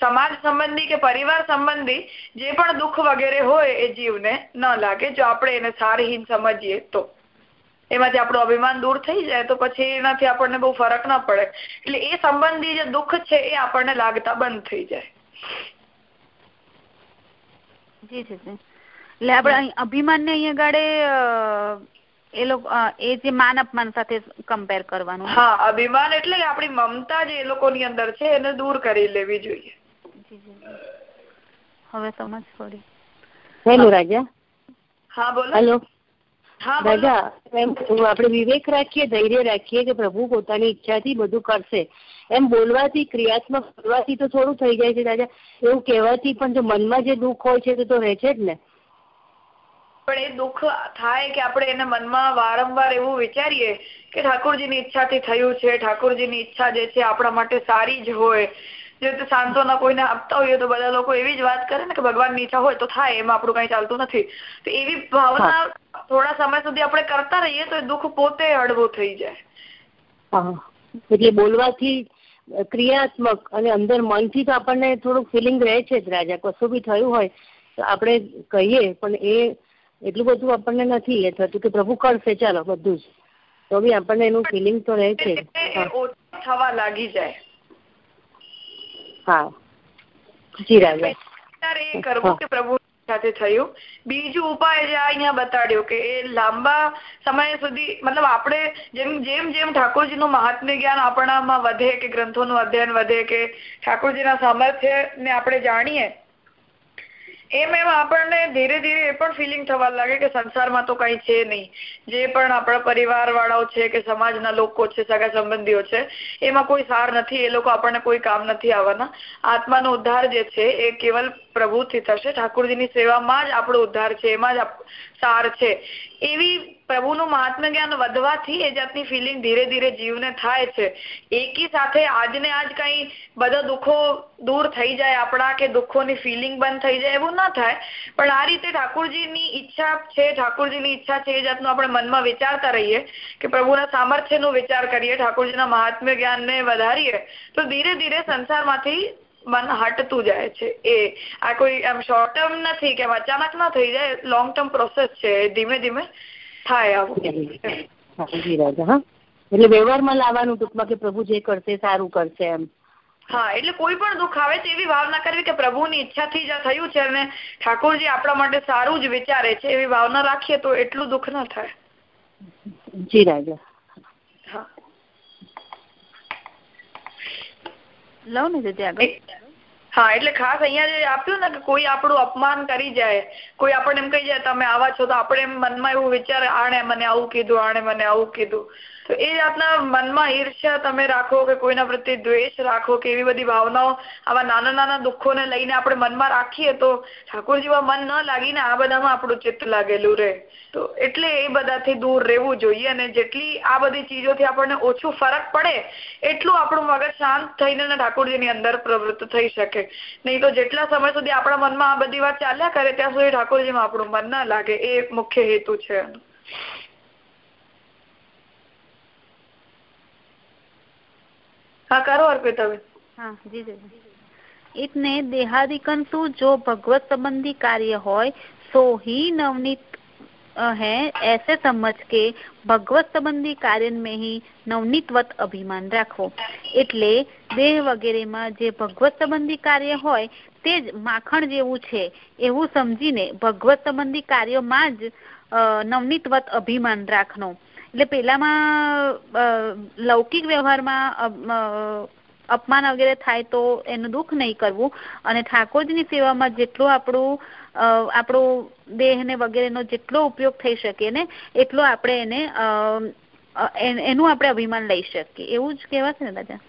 સમાજ સંબંધી કે પરિવાર સંબંધી જે પણ દુઃખ વગેરે હોય એ જીવને ન લાગે. જો આપણે એને સારહીન સમજીએ તો. એમાંથી આપણું અભિમાન દૂર થઈ જાય તો પછી એનાથી આપણને બહુ ફરક ના પડે. એટલે એ સંબંધી જે દુઃખ છે એ આપણને લાગતા બંધ થઈ જાય. જી જી એટલે આપણે અભિમાન ને અહીંયા ગાડે એ લોકો એ જે માન અપમાન સાથે કમ્પેર કરવાનું. હા અભિમાન એટલે આપણી મમતા જે એ લોકોની અંદર છે એને દૂર કરી લેવી જોઈએ. હવે સમજ પડી. હેલો રાજા હા બોલો. હેલો. રાજા એમ આપણે વિવેક રાખીએ ધૈર્ય રાખીએ કે પ્રભુ પોતાની ઈચ્છાથી બધું કરશે. એમ બોલવાથી ક્રિયાત્મક કરવાથી તો થોડું થઈ જાય છે દાદા. એવું કહેવાથી પણ જો મનમાં જે દુઃખ હોય છે તે તો રહે છે જ ને. પણ એ દુઃખ થાય કે આપણે એને મનમાં વારંવાર એવું વિચારીએ કે ઠાકોરજીની ઈચ્છાથી થયું છે ઠાકોરજીની ઈચ્છા જે છે આપણા માટે સારી જ હોય. જે રીતે સાંત્વના કોઈને આપતા હોઈએ તો બધા લોકો એવી જ વાત કરે ને કે ભગવાનની ઈચ્છા હોય તો થાય એમાં આપણું કઈ ચાલતું નથી. તો એવી ભાવના થોડા સમય સુધી આપણે કરતા રહીએ તો દુઃખ પોતે હળવું થઈ જાય. હા. એટલે બોલવાથી ક્રિયાત્મક અને અંદર મનથી તો આપણને થોડુંક ફિલિંગ રહે છે જ રાજા. કશું બી થયું હોય તો આપણે કહીએ પણ એ એટલું બધું આપણને નથી એ થતું કે પ્રભુ કરશે ચાલો બધું જ. તો બી આપણને એનું ફિલિંગ તો રહે છે. થવા લાગી જાય. હા. જી રાજા. કરવું કે પ્રભુ સાથે થયું. બીજું ઉપાય જે અહીંયા બતાડ્યો કે એ લાંબા સમય સુધી, મતલબ આપણે જેમ જેમ જેમ ઠાકોરજીનું મહાત્મ્ય જ્ઞાન આપણામાં વધે કે ગ્રંથોનું અધ્યયન વધે કે ઠાકોરજીના સામર્થ્ય ને આપણે જાણીએ, એમ એમ આપણને ધીરે ધીરે એ પણ ફિલિંગ થવા લાગે કે સંસારમાં તો કઈ છે નહીં. જે પણ આપણા પરિવાર વાળાઓ છે કે સમાજના લોકો છે, સગા સંબંધીઓ છે, એમાં કોઈ સાર નથી, એ લોકો આપણને કોઈ કામ નથી આવવાના. આત્માનો ઉદ્ધાર જે છે, એ કેવલ પ્રભુથી થશે. ઠાકોરજીની સેવામાં જ આપણો ઉદ્ધાર છે, એમાં જ સાર છે. એવી પ્રભુનું મહાત્મ જ્ઞાન વધવાથી એ જાતની ફિલિંગ ધીરે ધીરે જીવને થાય છે. એકી સાથે આજને આજ કઈ બધા દુઃખો દૂર થઈ જાય, આપણા કે દુઃખોની ફિલિંગ બંધ થઈ જાય, એવું ના થાય. પણ આ રીતે ઠાકોરજીની ઈચ્છા છે, ઠાકોરજીની ઈચ્છા છે, એ જાતનું આપણે મનમાં વિચારતા રહીએ કે પ્રભુના સામર્થ્યનો વિચાર કરીએ ઠાકોરજીના મહાત્મ્ય જ્ઞાનને વધારીએ તો ધીરે ધીરે સંસારમાંથી મન હટતું જાય છે. એ આ કોઈ આમ શોર્ટ ટર્મ નથી કે અચાનક ના થઈ જાય લોંગ ટર્મ પ્રોસેસ છે. ધીમે ધીમે થાય આવું. એટલે વ્યવહારમાં લાવવાનું ટૂંકમાં કે પ્રભુ જે કરશે સારું કરશે એમ. હા એટલે કોઈ પણ દુઃખ આવે તો એવી ભાવના કરવી કે પ્રભુની ઈચ્છાથી જ થયું છે અને ઠાકોરજી આપણા માટે સારું જ વિચારે છે એવી ભાવના રાખીએ તો એટલું દુઃખ ન થાય. જી રાજા હા. લઉં ને દીદી આગળ. હા એટલે ખાસ અહીંયા જે આપ્યું ને કે કોઈ આપણું અપમાન કરી જાય કોઈ આપણને એમ કહી જાય તમે આવા છો તો આપણે એમ મનમાં એવું વિચારે આણે મને આવું કીધું આણે મને આવું કીધું. તો એ જાતના મનમાં ઈર્ષ્યા તમે રાખો કે કોઈના પ્રત્યે દ્વેષ રાખો કે એવી બધી ભાવનાઓ આવા નાના નાના દુઃખોને લઈને આપણે મનમાં રાખીએ તો ઠાકોરજીમાં મન ન લાગીને આ બધામાં આપણું ચિત્ત લાગેલું રહે. તો એટલે એ બધાથી દૂર રહેવું જોઈએ અને જેટલી આ બધી ચીજોથી આપણને ઓછું ફરક પડે એટલું આપણું મગજ શાંત થઈને ઠાકોરજીની અંદર પ્રવૃત્ત થઈ શકે. નહીં તો જેટલા સમય સુધી આપણા મનમાં આ બધી વાત ચાલ્યા કરે, ત્યાં સુધી ઠાકોરજીમાં આપણું મન ના લાગે. એ મુખ્ય હેતુ છે. हाँ करो अर्पिता हाँ जी जी इतने देहादिकन तो जो भगवत संबंधी कार्य હોય સો ही नवनीत है ऐसे समझ के ભગવત સંબંધી કાર્ય में ही નવનીતવત અભિમાન રાખવો એટલે દેહ વગેરેમાં જે ભગવત સંબંધી કાર્ય હોય તે જ માખણ જેવું છે એવું સમજીને ભગવત સંબંધી કાર્યોમાં જ નવનીતવત અભિમાન રાખનો એટલે પેલામાં લૌકિક વ્યવહારમાં અપમાન વગેરે થાય તો એનું દુઃખ નહીં કરવું. અને ઠાકોરજીની સેવામાં જેટલું આપણું આપણું દેહને વગેરેનો જેટલો ઉપયોગ થઈ શકે ને, એટલો આપણે એને, એનું આપણે અભિમાન લઈ શકીએ. એવું જ કહેવાશે ને દાદા?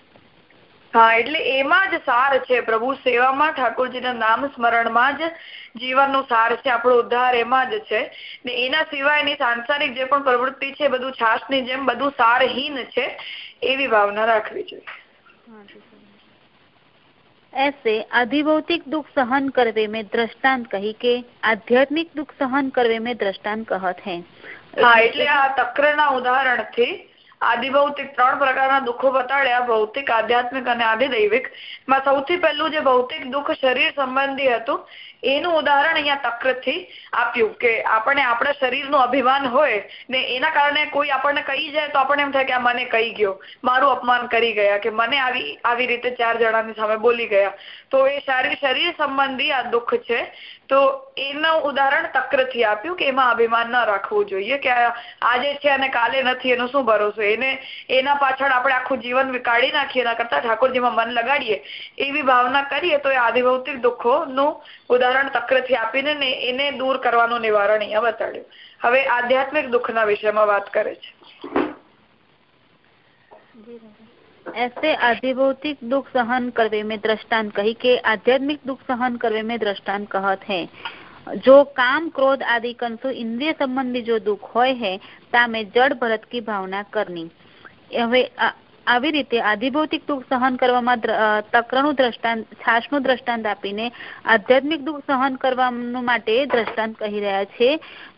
હા એટલે એમાં જ સાર છે. પ્રભુ સેવામાં ઠાકોરજીના નામ સ્મરણમાં જ જીવનનો સાર છે. આપણો ઉદ્ધાર એમાં જ છે. ને એના સિવાયની સાંસારિક જે પણ પ્રવૃત્તિ છે બધું છાશની જેમ બધું સારહીન છે એવી ભાવના રાખવી જોઈએ. એસે આધિભૌતિક દુઃખ સહન કરવે મેં દ્રષ્ટાંત કહી કે આધ્યાત્મિક દુઃખ સહન કરવે મેં દ્રષ્ટાંત કહત હે. હા એટલે આ તક્રના ઉદાહરણથી આદિભૌતિક ત્રણ પ્રકારના દુઃખો બતાડ્યા, ભૌતિક, આધ્યાત્મિક અને આધિદૈવિક. માં સૌથી પહેલું જે ભૌતિક દુઃખ શરીર સંબંધી હતું એનું ઉદાહરણ અહીંયા તક્રથી આપ્યું કે આપણે આપણા શરીરનું અભિમાન હોય ને એના કારણે કોઈ આપણને કહી જાય તો આપણને એમ થાય કે આ મને કહી ગયો. મારું અપમાન કરી ગયા કે મને આવી આવી રીતે ચાર જણાની સામે બોલી ગયા. તો એ શરીર શરીર સંબંધી આ દુઃખ છે. તો એનું ઉદાહરણ તક્રથી આપ્યું કે એમાં અભિમાન ન રાખવું જોઈએ કે આજે છે અને કાલે નથી, એનો શું ભરોસો? એને, એના પાછળ આપણે આખું જીવન કાઢી નાખીએ એના કરતા ઠાકોરજીમાં મન લગાડીએ એવી ભાવના કરીએ તો એ આધિભૌતિક દુઃખોનું ઉદાહરણ તક્રથી આપીને ને એને દૂર કરવાનું નિવારણ અહીંયા બતાડ્યું હવે આધ્યાત્મિક દુઃખના વિષયમાં વાત કરે છે ऐसे आधिभौतिक दुख सहन करवे में दृष्टांत कही के आध्यात्मिक दुख सहन करवे में दृष्टांत कहत है जो काम क्रोध आदि कंसो इंद्रिय संबंधी जो दुख હોય है તામે જડ ભરત કી ભાવના કરની હવે આવી રીતે આધિભૌતિક દુઃખ સહન કરવામાં તકરનું દ્રષ્ટાંત, છાશનું દ્રષ્ટાંત આપીને આધ્યાત્મિક દુઃખ સહન કરવાનું માટે દ્રષ્ટાંત કહી રહ્યા છે.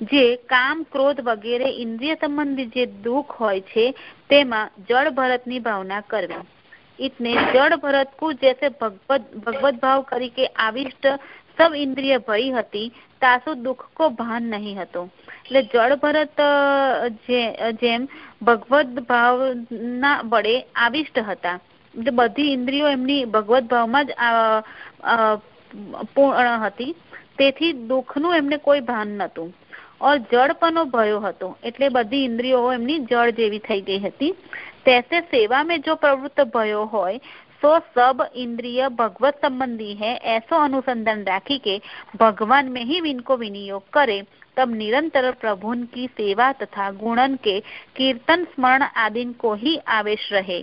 જે કામ, ક્રોધ વગેરે ઇન્દ્રિય સંબંધી જે દુઃખ હોય છે, તેમાં જળ ભરતની ભાવના કરવી. ઇતને જળ ભરત કુ જૈસે ભગવત ભગવત ભાવ કરીકે આવિષ્ટ સબ ઇન્દ્રિય ભરી હતી, તાસુ દુઃખ કો ભાન નહીં હતો. એટલે જળ ભરત જેમ ભગવત ભાવના વડે આવિષ્ટ હતા. એટલે બધી ઇન્દ્રિયો એમની ભગવત ભાવમાં જ પૂર્ણ હતી. તેથી દુઃખનું એમને કોઈ ભાન નહોતું. ઓર જળપનો ભયો હતો. એટલે બધી ઇન્દ્રિયો એમની જળ જેવી થઈ ગઈ હતી. તેસે સેવા મેં જો પ્રવૃત્ત ભયો હોય तो सब इंद्रिय भगवत संबंधी है ऐसो अनुसंधान राखी के भगवान में ही इनको विनियोग करे तब निरंतर प्रभु की सेवा तथा गुणन के कीर्तन स्मरण आदि को ही आवेश रहे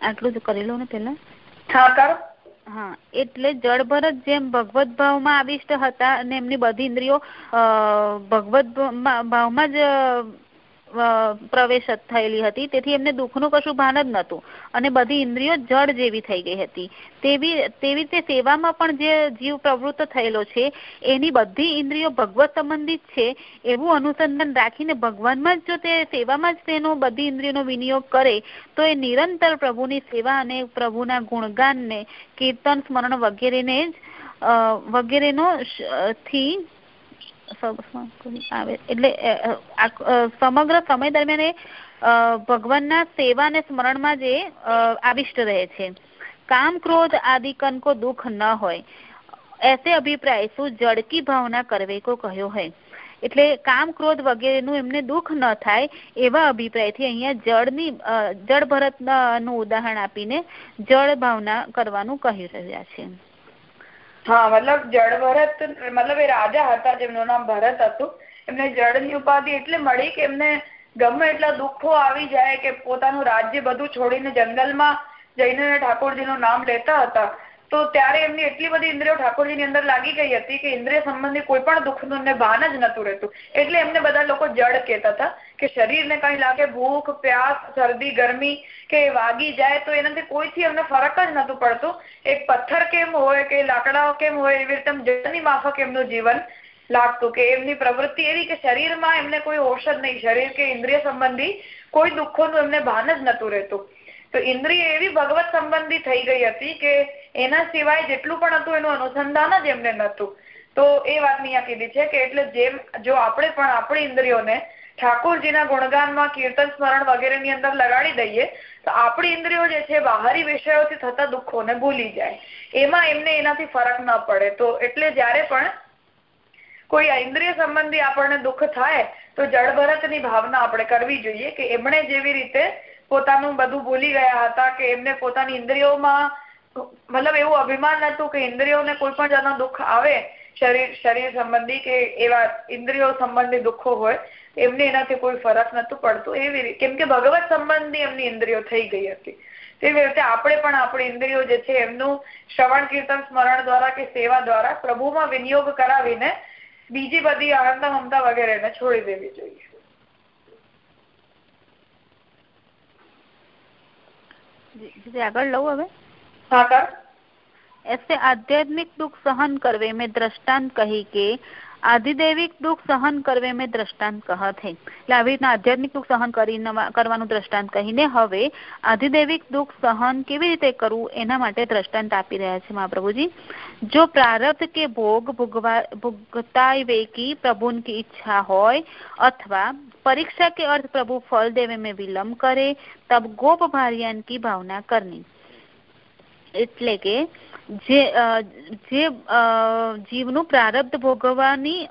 આટલું જ કરી લો ને પેલા હા કરો હા એટલે જળભરત જેમ ભગવત ભાવમાં આવિષ્ટ હતા અને એમની બધી ઇન્દ્રિયો ભગવત ભાવમાં જ પ્રવેશ થયેલી હતી. તેથી એમને દુઃખનું કશું ભાન જ નહોતું. અને બધી ઇન્દ્રિયો જળ જેવી થઈ ગઈ હતી. તેવી તેવી રીતે સેવામાં પણ જે જીવ પ્રવૃત્ત થયેલો છે, એની બધી ઇન્દ્રિયો ભગવત સંબંધિત છે, એવું અનુસંધાન રાખીને ભગવાનમાં જ જો તે સેવામાં જ તેનો બધી ઇન્દ્રિયોનો વિનિયોગ કરે, તો એ નિરંતર પ્રભુની સેવા અને પ્રભુના ગુણગાનને, કીર્તન, સ્મરણ વગેરેને જ વગેરેનો થી આવે. એટલે સમગ્ર સમય દરમિયાન એ ભગવાનના સેવા અને સ્મરણમાં જે આવિષ્ટ રહે છે. કામ, ક્રોધ આદિ કનકો દુઃખ ન હોય. એસે અભિપ્રાય, શું જડકી ભાવના કરવે કો કહ્યો હોય એટલે કામ, ક્રોધ વગેરેનું એમને દુઃખ ન થાય એવા અભિપ્રાયથી અહીંયા જળની જળ ભરતનું ઉદાહરણ આપીને જળ ભાવના કરવાનું કહી રહ્યા છે. હા, મતલબ જળ ભરત, મતલબ એ રાજા હતા જેમનું નામ ભરત હતું. એમને જળની ઉપાધિ એટલે મળી કે એમને ગમે એટલા દુઃખો આવી જાય કે પોતાનું રાજ્ય બધું છોડીને જંગલમાં જઈને ઠાકોરજીનું નામ લેતા હતા. તો ત્યારે એમની એટલી બધી ઇન્દ્રિયો ઠાકોરજીની અંદર લાગી ગઈ હતી કે ઇન્દ્રિય સંબંધી કોઈ પણ દુઃખનું એમને ભાન જ નતું રહેતું. એટલે એમને બધા લોકો જળ કહેતા હતા. કે શરીરને કઈ લાગે, ભૂખ, પ્યાસ, શરદી, ગરમી કે વાગી જાય તો એનાથી કોઈથી એમને ફરક જ નતું પડતું. એક પથ્થર કેમ હોય કે લાકડાઓ કેમ હોય, એવી રીતે જળની માફક એમનું જીવન લાગતું કે એમની પ્રવૃત્તિ એવી કે શરીરમાં એમને કોઈ હોશ નહીં, શરીર કે ઇન્દ્રિય સંબંધી કોઈ દુઃખોનું એમને ભાન જ નતું રહેતું. તો ઇન્દ્રિય એવી ભગવત સંબંધી થઈ ગઈ હતી કે એના સિવાય જેટલું પણ હતું એનું અનુસંધાન જ એમને નતું તો એ વાત અહીંયા કીધી છે કે એટલે જેમ, જો આપણે પણ આપણી ઇન્દ્રિયોને ઠાકોરજીના ગુણગાનમાં કીર્તન સ્મરણ વગેરેની અંદર લગાડી દઈએ, તો આપણી ઇન્દ્રિયો જે છે બહારી વિષયોથી થતા દુઃખોને ભૂલી જાય. એમાં એમને એનાથી ફરક ન પડે. તો એટલે જ્યારે પણ કોઈ ઇન્દ્રિય સંબંધી આપણને દુઃખ થાય, તો જળભરતની ભાવના આપણે કરવી જોઈએ કે એમણે જેવી રીતે પોતાનું બધું ભૂલી ગયા હતા કે એમને પોતાની ઇન્દ્રિયોમાં મતલબ એવું અભિમાન હતું કે ઇન્દ્રિયોને કોઈ પણ જાતનો દુઃખ આવે, શરીર શરીર સંબંધી કે એવા ઇન્દ્રિયો સંબંધી દુઃખો હોય એમને એનાથી કોઈ ફરક નહોતું પડતું. એવી રીતે કેમ કે ભગવત સંબંધી એમની ઇન્દ્રિયો થઈ ગઈ હતી. તેવી રીતે આપણે પણ આપણી ઇન્દ્રિયો જે છે એમનું શ્રવણ કીર્તન સ્મરણ દ્વારા કે સેવા દ્વારા પ્રભુમાં વિનિયોગ કરાવીને બીજી બધી આનંદ મમતા વગેરેને છોડી દેવી જોઈએ. આગળ લઉં હવે? હા સર આધ્યાત્મિક દુઃખ સહન કરવે મેં દ્રષ્ટાંત કહી કે આધિદૈવિક દુઃખ સહન કરવે મેં દ્રષ્ટાંત કહ છે એટલે આવી રીતના આધ્યાત્મિક દુઃખ સહન કરીને કરવાનું દ્રષ્ટાંત કહીને હવે આધિદૈવિક દુઃખ સહન કેવી રીતે કરવું એના માટે દ્રષ્ટાંત આપી રહ્યા છે મહાપ્રભુજી. જો પ્રારબ્ધ કે ભોગ ભોગવા ભોગતાય વેકી પ્રભુની ઈચ્છા હોય અથવા પરીક્ષા કે અર્થ પ્રભુ ફળ દેવે મેં વિલંબ કરે, તબ ગોપ ભાર્યાન કી ભાવના કરની. એટલે કે જે જે જીવનું પ્રારબ્ધ ભોગવવાની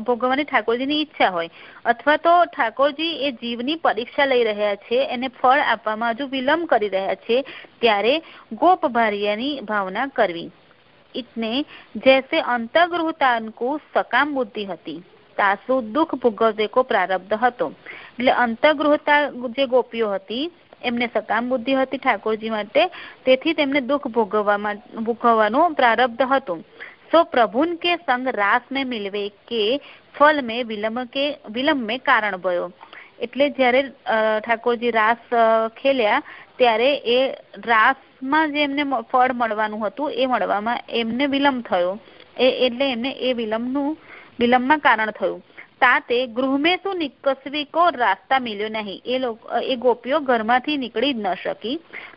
ભોગવવાની ઠાકોરજીની ઈચ્છા હોય, અથવા તો ઠાકોરજી એ જીવની પરીક્ષા લઈ રહ્યા છે, એને ફળ આપવામાં હજુ વિલંબ કરી રહ્યા છે, ત્યારે ગોપ ભાર્યાની ભાવના કરવી. ઇતને જૈસે અંતર્ગૃહતાનકુ સકામ બુદ્ધિ હતી. તાસુ દુઃખ ભોગવતે કો પ્રારબ્ધ હતો. એટલે અંતર્ગૃહતા જે ગોપીઓ હતી એમને સકામ બુદ્ધિ હતી ઠાકોરજી માટે. તેથી તેમને દુઃખ ભોગવવામાં, ભોગવવાનું પ્રારબ્ધ હતું. સો પ્રભુન કે સંગ રાસ ને મિલવે કે ફલ મેં વિલંબ કે, વિલંબ મેં કારણ ભયો. એટલે જ્યારે ઠાકોરજી રાસ ખેલ્યા, ત્યારે એ રાસમાં જે એમને ફળ મળવાનું હતું, એ મળવામાં એમને વિલંબ થયો. એ, એટલે એમને એ વિલંબનું, વિલંબમાં કારણ થયું. તાતે ગૃહમે શું રાસ્તા મિલ્યો નહીં. એ લોકો, એ ગોપીઓ ઘરમાંથી નીકળી જ ન શકી.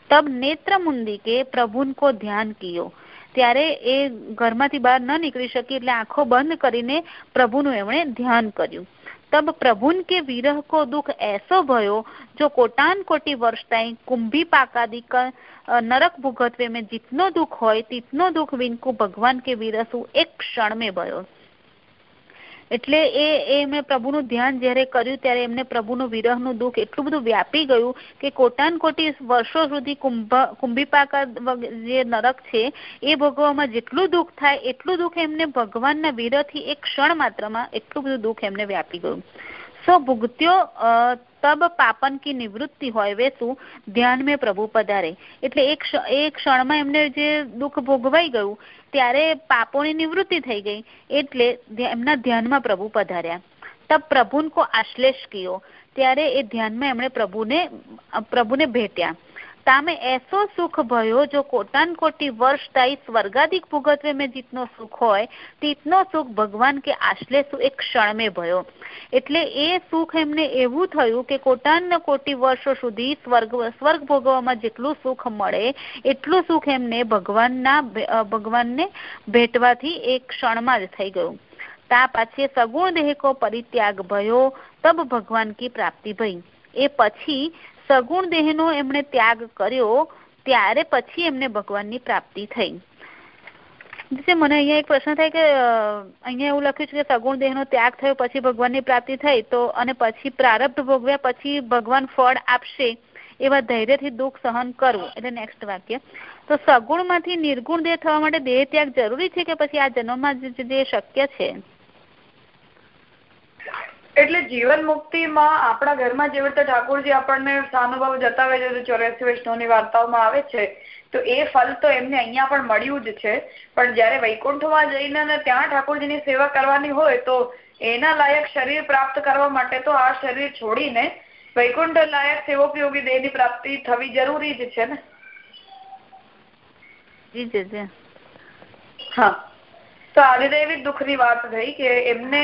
તબ નેત્ર મુંદી કે પ્રભુન કો ધ્યાન કિયો. ત્યારે એ ઘરમાંથી બહાર ન નીકળી શકી એટલે આંખો બંધ કરીને પ્રભુનું એમણે ધ્યાન કર્યું. તબ પ્રભુન કે વિરહ કો દુઃખ એસો ભયો, જો કોટાન કોટી વર્ષ તાઈ કુંભી પાકાદિક નરક ભૂગત્વે મેં જીતનો દુઃખ હોય, તીતનો દુઃખ વિનકુ ભગવાન કે વિરસુ એક ક્ષણ મેં ભયો. એટલે એ એમણે પ્રભુનું ધ્યાન જ્યારે કર્યું ત્યારે એમને પ્રભુનું વિરહનું દુઃખ એટલું બધું વ્યાપી ગયું કે કોટાન કોટી વર્ષો સુધી કુંભ, કુંભીપાકા જે નરક છે, એ ભોગવવામાં જેટલું દુઃખ થાય, એટલું દુઃખ એમને ભગવાનના વિરહથી એક ક્ષણ માત્રમાં એટલું બધું દુઃખ એમને વ્યાપી ગયું. સો ભુગત્યો તબ પાપન કી નિવૃત્તિ હોય વેસું ધ્યાન મેં પ્રભુ પધારે. એટલે એક એ ક્ષણમાં એમને જે દુઃખ ભોગવાઈ ગયું, ત્યારે પાપોની નિવૃત્તિ થઈ ગઈ, એટલે એમના ધ્યાનમાં પ્રભુ પધાર્યા. તબ પ્રભુન કો આશ્લેષ કિયો. ત્યારે એ ધ્યાનમાં એમણે પ્રભુને પ્રભુને ભેટ્યા. તામે એસો સુખ ભયો જો કોટાન કોટી વર્ષ તાઈ સ્વર્ગાધિક ભૂગત્વે મેં જીતનો સુખ હોય, તીતનો સુખ ભગવાન કે આશ્લેષ એક ક્ષણ મેં ભયો. એટલે એ સુખ એમને એવું થયું કે કોટાન કોટી વર્ષો સુધી સ્વર્ગ સ્વર્ગ ભોગવવામાં જેટલું સુખ મળે, એટલું સુખ એમને ભગવાનના ભગવાનને ભેટવાથી એક ક્ષણમાં જ થઈ ગયું. તા પાછે સગુણ દેહ કો પરિત્યાગ ભયો, તબ ભગવાન કી પ્રાપ્તિ ભઈ. એ પછી સગુણ દેહનો એમણે ત્યાગ કર્યો ત્યારે પછી એમને ભગવાનની પ્રાપ્તિ થઈ. મને અહીંયા એક પ્રશ્ન થાય કે અહીંયા એવું લખ્યું છે કે સગુણ દેહનો ત્યાગ થયો પછી ભગવાનની પ્રાપ્તિ થઈ, તો અને પછી પ્રારબ્ધ ભોગવ્યા પછી ભગવાન ફળ આપશે એવા ધૈર્યથી દુઃખ સહન કરવું. એટલે નેક્સ્ટ વાક્ય. તો સગુણમાંથી નિર્ગુણ દેહ થવા માટે દેહ ત્યાગ જરૂરી છે કે પછી આ જન્મમાં જે શક્ય છે? એટલે જીવન મુક્તિમાં આપણા ઘરમાં જેવી રીતે ઠાકોરજી આપણને સાનુભાવ જતાવે છે ચોર્યાસી વૈષ્ણવની વાર્તાઓમાં આવે છે તો એ ફલ તો એમને અહીંયા પણ મળ્યું જ છે. પણ જયારે વૈકુંઠમાં જઈને ત્યાં ઠાકોરજીની સેવા કરવાની હોય તો એના લાયક શરીર પ્રાપ્ત કરવા માટે તો આ શરીર છોડીને વૈકુંઠ લાયક સેવોપયોગી દેહની પ્રાપ્તિ થવી જરૂરી જ છે ને? હા. તો આદિદેવી દુઃખની વાત થઈ કે એમને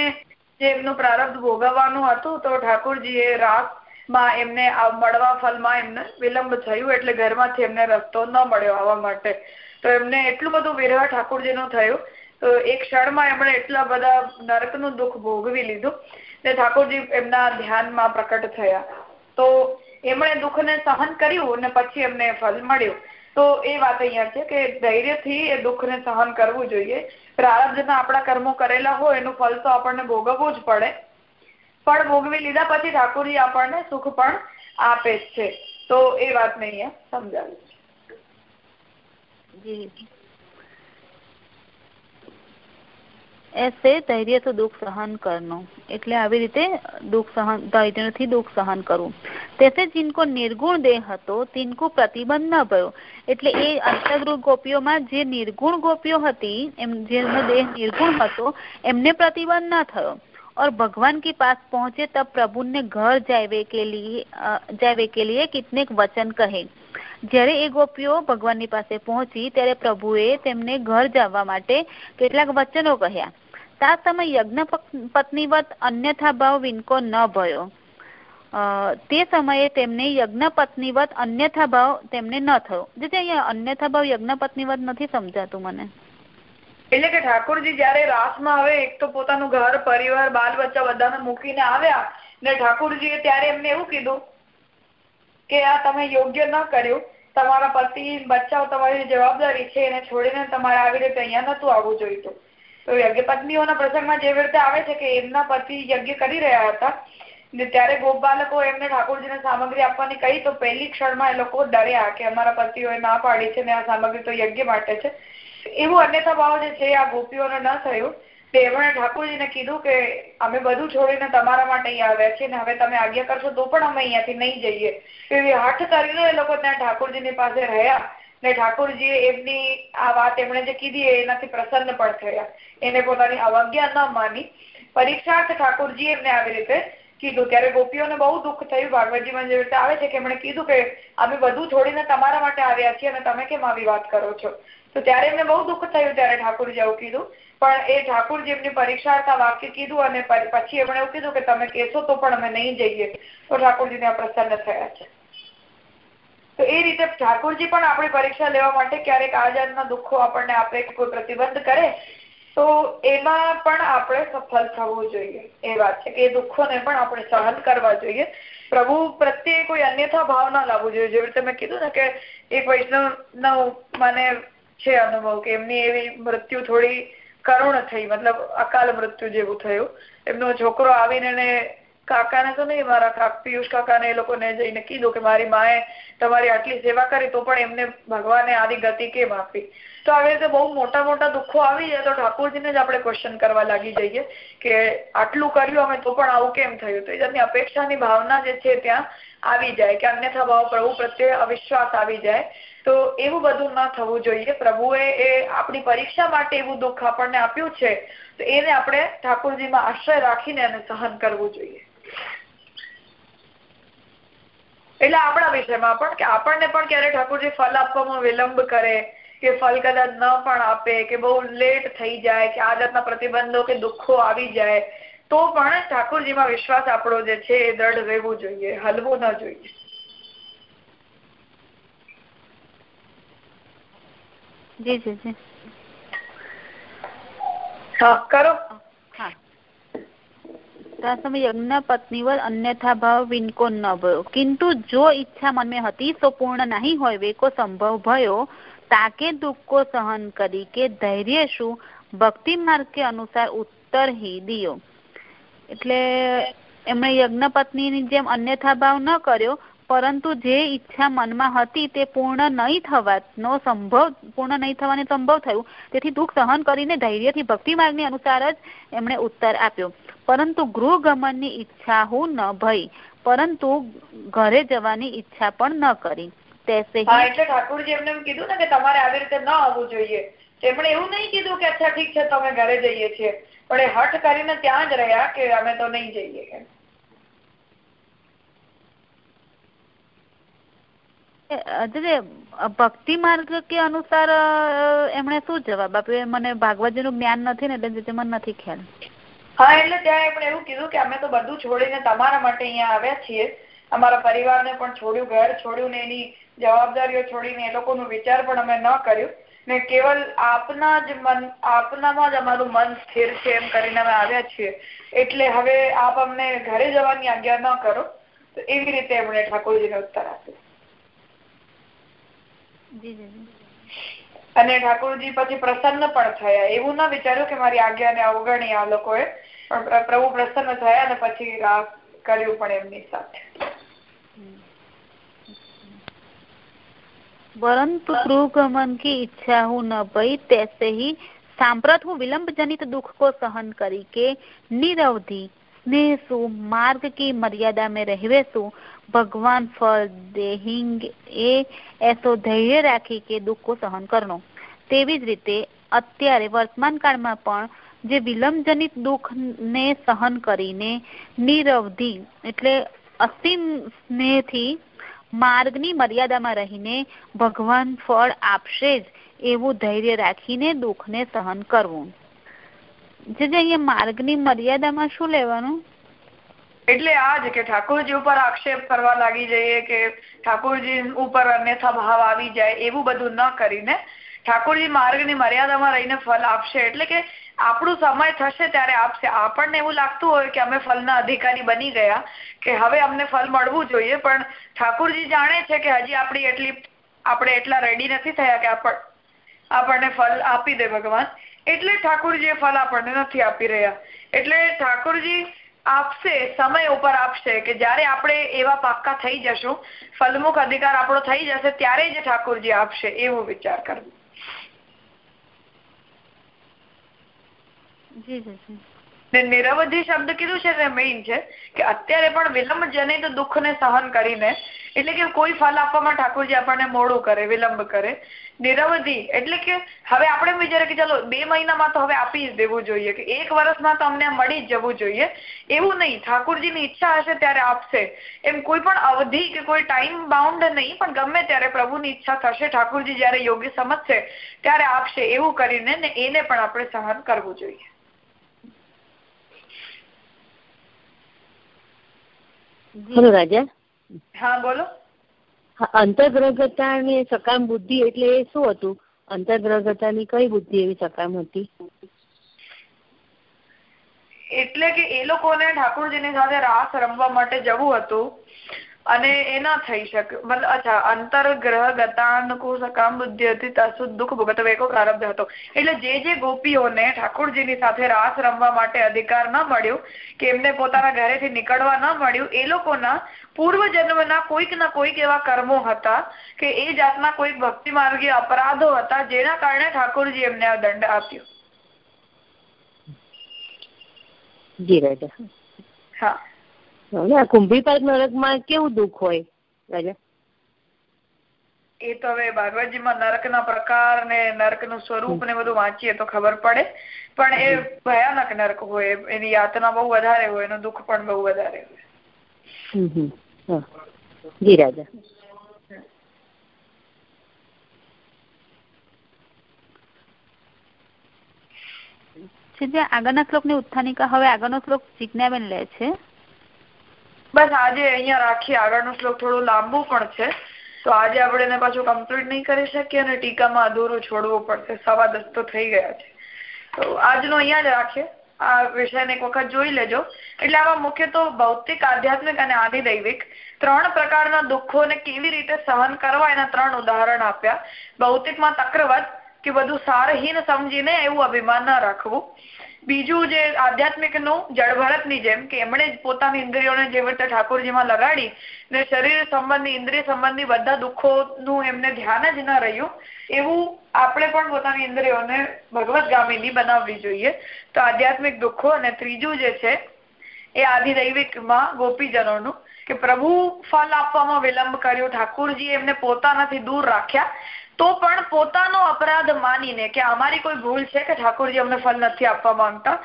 જે એમનું પ્રારબ્ધ ભોગવવાનું હતું, તો ઠાકોરજીએ રાસમાં એમને મળવા ફલમાં એમને વિલંબ થયું એટલે ઘરમાંથી એમને રસ્તો ન મળ્યો આવવા માટે. તો એમને એટલું બધું વિરહ ઠાકોરજીનું થયું. તો એક ક્ષણમાં એમણે એટલા બધા નરકનું દુઃખ ભોગવી લીધું ને ઠાકોરજી એમના ધ્યાનમાં પ્રકટ થયા. તો એમણે દુઃખને સહન કર્યું અને પછી એમને ફલ મળ્યું. તો એ વાત અહીંયા છે કે ધૈર્યથી એ દુઃખને સહન કરવું જોઈએ. પ્રારબ્ધના આપણા કર્મો કરેલા હોય એનું ફલ તો આપણને ભોગવવું જ પડે. પણ ભોગવી લીધા પછી ઠાકોરજી આપણને સુખ પણ આપે છે. તો એ વાતને અહીંયા સમજાવી धैर्य से दुख सहन करनो એટલે આવી રીતે દુઃખ સહન ધૈર્યથી દુઃખ સહન કરવું તેસે जिनको નિર્ગુણ દેહ હતો तिनको પ્રતિબંધ ન ભયો એટલે એ અંતગૃહ ગોપીઓમાં જે નિર્ગુણ ગોપીઓ હતી એમ જેનો દેહ નિર્ગુણ હતો એમને પ્રતિબંધ ન થયો और भगवान के पास पहुंचे तब प्रभु ने घर जावे के लिए जावे के लिए कितने वचन કહે જ્યારે એ ગોપીઓ ભગવાનની પાસે પહોંચી ત્યારે પ્રભુએ તેમને ઘર જવા માટે કેટલાક વચનો કહ્યા તા તમે યજ્ઞ પત્નીવત અન્યથા ભાવ વિનકો ન ભયો. તે સમયે તેમને યજ્ઞ પત્નીવત અન્યથા ભાવ તેમને ન થયો. જે અહીંયા અન્યથા ભાવ યજ્ઞ પત્નીવત નથી સમજાતું મને. એટલે કે ઠાકોરજી જયારે રાસમાં હવે એક તો પોતાનું ઘર, પરિવાર, બાલ બચ્ચા બધાને મૂકીને આવ્યા ને ઠાકોરજીએ ત્યારે એમને એવું કીધું કે આ તમે યોગ્ય ન કર્યું. તમારા પતિ, બચ્ચાઓ તમારી જવાબદારી છે, એને છોડીને તમારે આવી રીતે અહીંયા નતું આવવું જોઈતું. તો યજ્ઞ પત્નીઓના પ્રસંગમાં જેવી રીતે આવે છે કે એમના પતિ યજ્ઞ કરી રહ્યા હતા, ને ત્યારે ગોપબાલકો એમને ઠાકોરજીને સામગ્રી આપવાની કહી, તો પહેલી ક્ષણમાં એ લોકો ડર્યા કે અમારા પતિઓએ ના પાડી છે ને આ સામગ્રી તો યજ્ઞ માટે છે. એવું અન્યથા ભાવ જે છે આ ગોપીઓને ન થયું. તે એમણે ઠાકોરજીને કીધું કે અમે બધું છોડીને તમારા માટે અહીંયા આવ્યા છીએ ને હવે તમે આજ્ઞા કરશો તો પણ અમે અહીંયાથી નહીં જઈએ. એવી હાથ કરીને એ લોકો ત્યાં ઠાકોરજીની પાસે રહ્યા. ને ઠાકોરજીએ એમની આ વાત એમણે જે કીધી એનાથી પ્રસન્ન પણ થયા. એને પોતાની અવજ્ઞા ન માની. પરીક્ષાર્થ ઠાકોરજી એમને આવી રીતે કીધું. ત્યારે ગોપીઓને બહુ દુઃખ થયું. ભાગવતજીમાં જે રીતે આવે છે કે એમણે કીધું કે અમે બધું છોડીને તમારા માટે આવ્યા છીએ અને તમે કેમ આવી વાત કરો છો? તો ત્યારે એમને બહુ દુઃખ થયું ત્યારે ઠાકોરજી આવું કીધું. પણ એ ઠાકોરજી એમની પરીક્ષાર્થ વાક્ય કીધું અને પછી એમણે એવું કીધું કે તમે કહેશો તો અમે નહીં જઈએ. તો ઠાકોરજીને આ પ્રસન્ન થયા છે. તો એ રીતે ઠાકોરજી પણ આપણી પરીક્ષા લેવા માટે ક્યારેક આ જાતના દુઃખો આપણને આપે કોઈ પ્રતિબંધ કરે, તો એમાં પણ આપણે સફળ થવું જોઈએ. એ વાત છે કે એ દુઃખોને પણ આપણે સહન કરવા જોઈએ. પ્રભુ પ્રત્યે કોઈ અન્યથા ભાવ ના લાવવું જોઈએ. જેવી રીતે મેં કીધું ને કે એક વૈષ્ણવ મને છે અનુભવ કે એમની એવી મૃત્યુ થોડી કરુણ થઈ, મતલબ અકાલ મૃત્યુ જેવું થયું. એમનો છોકરો આવીને કાકાને તો નહીં, મારા પિયુષ કાકાને એ લોકોને જઈને કીધું કે મારી માએ તમારી આટલી સેવા કરી તો પણ એમને ભગવાને આવી ગતિ કેમ આપી? તો આવી રીતે બહુ મોટા મોટા દુઃખો આવી જાય તો ઠાકોરજીને જ આપણે ક્વેશ્ચન કરવા લાગી જઈએ કે આટલું કર્યું અમે તો પણ આવું કેમ થયું? તો એ જાતની અપેક્ષાની ભાવના જે છે ત્યાં આવી જાય કે અન્યથા ભાવ પ્રભુ પ્રત્યે અવિશ્વાસ આવી જાય. તો એવું બધું ન થવું જોઈએ. પ્રભુએ એ આપણી પરીક્ષા માટે એવું દુઃખ આપણને આપ્યું છે તો એને આપણે ઠાકોરજીમાં આશ્રય રાખીને એને સહન કરવું જોઈએ. એટલે આપણા વિષયમાં પણ કે આપણને પણ ક્યારે ઠાકોરજી ફલ આપવામાં વિલંબ કરે કે ફલ કદાચ ન પણ આપે કે બહુ લેટ થઈ જાય કે આ જાતના પ્રતિબંધો કે દુઃખો આવી જાય તો પણ ઠાકોરજીમાં વિશ્વાસ આપણો જે છે એ દ્રઢ રહેવું જોઈએ હલવો ન જોઈએ. જી જી જી. હા કરો. તમે યજ્ઞ પત્નીવર અન્યથા ભાવ વિનકો ન ભયો. કિંતુ જો ઈચ્છા મનમે હતી તો પૂર્ણ નહીં હોય. વેકો સંભવ ભયો. તાકે દુઃખો સહન કરી કે ધૈર્ય શું? ભક્તિ માર્ગ કે અનુસાર ઉત્તર હી દિયો. એટલે એમણે યજ્ઞ પત્નીની જેમ અન્યથા ભાવ ન કર્યો, પરંતુ જે ઈચ્છા મનમાં હતી તે પૂર્ણ નહીં થવાનો સંભવ, પૂર્ણ નહીં થવાનો સંભવ થયું. તેથી દુઃખ સહન કરીને ધૈર્યથી ભક્તિ માર્ગની અનુસાર જ એમણે ઉત્તર આપ્યો. પરંતુ ગૃહગમનની ઈચ્છા હું ન ભઈ પરંતુ ઘરે જવાની ઈચ્છા પણ ન કરી. એટલે ઠાકોરજી એમને કીધું ને કે તમારે આવી રીતે ન આવવું જોઈએ. તેમણે એવું નહીં કીધું કે અચ્છા ઠીક છે તમે ઘરે જઈએ છીએ. પણ એ હઠ કરીને ત્યાં જ રહ્યા કે અમે તો નહીં જઈએ ભક્તિ માર્ગ કે અનુસાર એમણે શું જવાબ આપ્યો? મને ભાગવતજી નું જ્ઞાન નથી ને એટલે મને નથી ખ્યાલ. હા એટલે ત્યાં એમણે એવું કીધું કે અમે તો બધું છોડીને તમારા માટે અહીંયા આવ્યા છીએ. અમારા પરિવારને પણ છોડ્યું ઘર છોડ્યું ને એની જવાબદારીઓ છોડીને એ લોકોનો વિચાર પણ અમે ન કર્યું. ને કેવલ આપના જ મન આપનામાં જ અમારું મન સ્થિર છે એમ કરીને અમે આવ્યા છીએ. એટલે હવે આપ અમને ઘરે જવાની આજ્ઞા ન કરો. તો એવી રીતે એમણે ઠાકોરજીને ઉત્તર આપ્યો. અને ઠાકોરજી પછી પ્રસન્ન પણ થયા. એવું ના વિચાર્યું કે મારી આજ્ઞાને અવગણી આ લોકોએ. પણ પ્રભુ પ્રસન્ન થયા અને પછી કર્યું પણ એમની સાથે. પરંતુ ગૃહગમન કી ઈચ્છા હું ન ભઈ તૈસે હી સાંપ્રત હું વિલંબ જનિત દુઃખ કો સહન કરી કે નિરવધિ સ્નેહસુ માર્ગ કી મર્યાદા મેં રહેવેસુ ભગવાન ફળ દેહિંગ એ એસો ધૈર્ય રાખી કે દુઃખ કો સહન કરનો. તેવી જ રીતે અત્યારે વર્તમાન કાળમાં પણ જે વિલંબજનિત દુઃખ ને સહન કરીને નિરવધિ, એટલે અસીમ સ્નેહથી માર્ગની મર્યાદામાં રહીને ભગવાન ફળ આપશે જ એવું ધૈર્ય રાખીને દુઃખને સહન કરવું. જે અહીંયા માર્ગની મર્યાદામાં શું લેવાનું? એટલે આ જ કે ઠાકોરજી ઉપર આક્ષેપ કરવા લાગી જઈએ કે ઠાકોરજી ઉપર અન્યથા ભાવ આવી જાય એવું બધું ન કરીને ઠાકોરજી માર્ગની મર્યાદામાં રહીને ફળ આપશે. એટલે કે આપણું સમય થશે ત્યારે આપશે. આપણને એવું લાગતું હોય કે અમે ફલના અધિકારી બની ગયા, કે હવે અમને ફલ મળવું જોઈએ, પણ ઠાકોરજી જાણે છે કે હજી આપણી એટલી, આપણે એટલા રેડી નથી થયા કે આપણ, આપણને ફળ આપી દે ભગવાન. એટલે ઠાકોરજી ફળ આપણને નથી આપી રહ્યા. એટલે ઠાકોરજી આપશે, સમય ઉપર આપશે કે જયારે આપણે એવા પાક્કા થઈ જશું, ફલમુખ અધિકાર આપણો થઈ જશે, ત્યારે જ ઠાકોરજી આપશે, એવો વિચાર કરવો. નિરવધિ શબ્દ કીધું છે ને મેઇન છે કે અત્યારે પણ વિલંબ જનિત દુઃખ ને સહન કરીને, એટલે કે કોઈ ફલ આપવામાં ઠાકોરજી આપણને મોડું કરે, વિલંબ કરે. નિરવધિ એટલે કે હવે આપણે વિચારે કે ચાલો બે મહિનામાં તો હવે આપી જ દેવું જોઈએ, કે એક વર્ષમાં તો અમને મળી જ જવું જોઈએ. એવું નહીં, ઠાકોરજીની ઈચ્છા હશે ત્યારે આપશે. એમ કોઈ પણ અવધિ કે કોઈ ટાઈમ બાઉન્ડ નહીં, પણ ગમે ત્યારે પ્રભુની ઈચ્છા થશે, ઠાકોરજી જયારે યોગ્ય સમજશે, ત્યારે આપશે. એવું કરીને ને એને પણ આપણે સહન કરવું જોઈએ. બોલો રાજા. હા બોલો. અંતર્ગ્રહતા ની સકામ બુદ્ધિ એટલે એ શું હતું? અંતર્ગ્રહતા ની કઈ બુદ્ધિ એવી સકામ હતી? એટલે કે એ લોકોને ઠાકોરજીની સાથે રાસ રમવા માટે જવું હતું. અને એ ના થઈ શકે. મતલબ અચ્છા અંતરગ્રહ ગતાનકો સકામ બુદ્ધિ હતી તસુ દુઃખ ભોગત વેકો પ્રારબ્ધ હતો. એટલે જે જે ગોપીઓને ઠાકોરજીની સાથે રાસ રમવા માટે અધિકાર ન મળ્યો કે એમને પોતાના ઘરેથી નીકળવા ન મળ્યું એ લોકોના પૂર્વ જન્મના કોઈક ના કોઈક એવા કર્મો હતા કે એ જાતના કોઈક ભક્તિ માર્ગીય અપરાધો હતા જેના કારણે ઠાકોરજી એમને આ દંડ આપ્યો. જી રાજા. હા. કુંભીપાદ નરકમાં કેવું દુઃખ હોય રાજા? એ તો હવે ભાગવતજીમાં નરકના પ્રકાર ને નરકનું સ્વરૂપ ને બધું વાંચીએ તો ખબર પડે. પણ એ ભયાનક નરક હોય એની યાતના બહુ વધારે હોય એનું દુઃખ પણ બહુ વધારે હોય. જી રાજા. જે આગળના શ્લોકની ઉત્થાનિકા હવે આગળનો શ્લોક જીજ્ઞાબેન લે છે. બસ આજે અહીંયા રાખીએ. આગળનો શ્લોક થોડો લાંબુ પણ છે. તો આજે આપણે એને પાછું કમ્પ્લીટ નહીં કરી શકીએ અને ટીકામાં અધૂરું છોડવું પડશે. સવા દસ તો થઈ ગયા છે. તો આજનો અહીંયા જ રાખીએ. આ વિષયને એક વખત જોઈ લેજો. એટલે આમાં મુખ્ય તો ભૌતિક, આધ્યાત્મિક અને આદિદૈવિક ત્રણ પ્રકારના દુઃખોને કેવી રીતે સહન કરવા એના ત્રણ ઉદાહરણ આપ્યા. ભૌતિકમાં તક્રવત કે બધું સારહીન સમજીને એવું અભિમાન ન રાખવું. બીજું જે આધ્યાત્મિકનું જળભરતની જેમ કે એમણે પોતાની ઇન્દ્રિયોને જે રીતે ઠાકોરજીમાં લગાડી ને શરીર સંબંધી, ઇન્દ્રિય સંબંધી બધા દુઃખોનું એમને ધ્યાન જ ન રહ્યું, એવું આપણે પણ પોતાની ઇન્દ્રિયોને ભગવત ગામીની બનાવવી જોઈએ. તો આધ્યાત્મિક દુઃખો અને ત્રીજું જે છે એ આધિદૈવિકમાં ગોપીજનોનું કે પ્રભુ ફલ આપવામાં વિલંબ કર્યો ઠાકોરજી એમને પોતાનાથી દૂર રાખ્યા તો પણ પોતાનો અપરાધ માનીને કે અમારી કોઈ ભૂલ છે કે ઠાકોરજી અમને ફલ નથી આપવા માંગતા,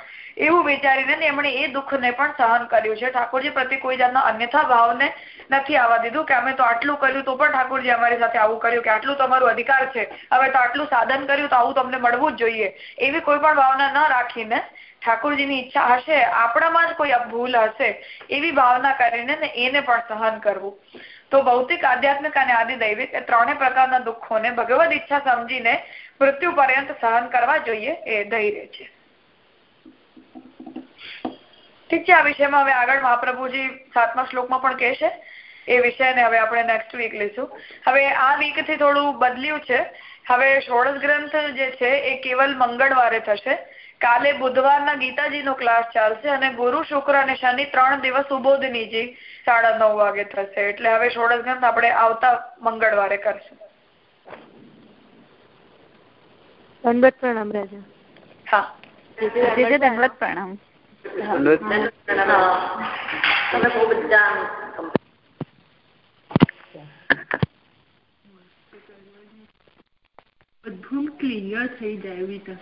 એવું વિચારીને એમણે એ દુઃખને પણ સહન કર્યું છે. ઠાકોરજી પ્રત્યે કોઈ જાતના અન્યથા ભાવને નથી આવવા દીધું કે અમે તો આટલું કર્યું તો પણ ઠાકોરજી અમારી સાથે આવું કર્યું કે આટલું તમારું અધિકાર છે. હવે તો આટલું સાધન કર્યું તો આવું તમને મળવું જ જોઈએ. એવી કોઈ પણ ભાવના ન રાખીને ઠાકોરજીની ઈચ્છા હશે, આપણામાં જ કોઈ ભૂલ હશે એવી ભાવના કરીને એને પણ સહન કરવું. તો ભૌતિક, આધ્યાત્મિક અને આદિદૈવિક એ ત્રણેય પ્રકારના દુઃખોને ભગવદ ઈચ્છા સમજીને મૃત્યુ પર્યંત સહન કરવા જોઈએ એ ધૈર્ય છે. ઠીક છે, આ વિષયમાં હવે આગળ મહાપ્રભુજી સાતમા શ્લોકમાં પણ કહેશે. એ વિષયને હવે આપણે નેક્સ્ટ વીક લઈશું. હવે આ વીકથી થોડું બદલ્યું છે. હવે ષોડશ ગ્રંથ જે છે, એ કેવલ મંગળવારે થશે. કાલે બુધવારના ગીતાજીનો ક્લાસ ચાલશે અને ગુરુ, શુક્ર અને શનિ ત્રણ દિવસ ઉબોધનીજી સાડા નવ વાગે થશે. એટલે હવે ષોડશ ગ્રંથ આપણે આવતા મંગળવારે કરશું. દંડવત પ્રણામ રાજા. હા. દંડવત પ્રણામ. બધું ક્લિયર થઈ જાય એવી રીતે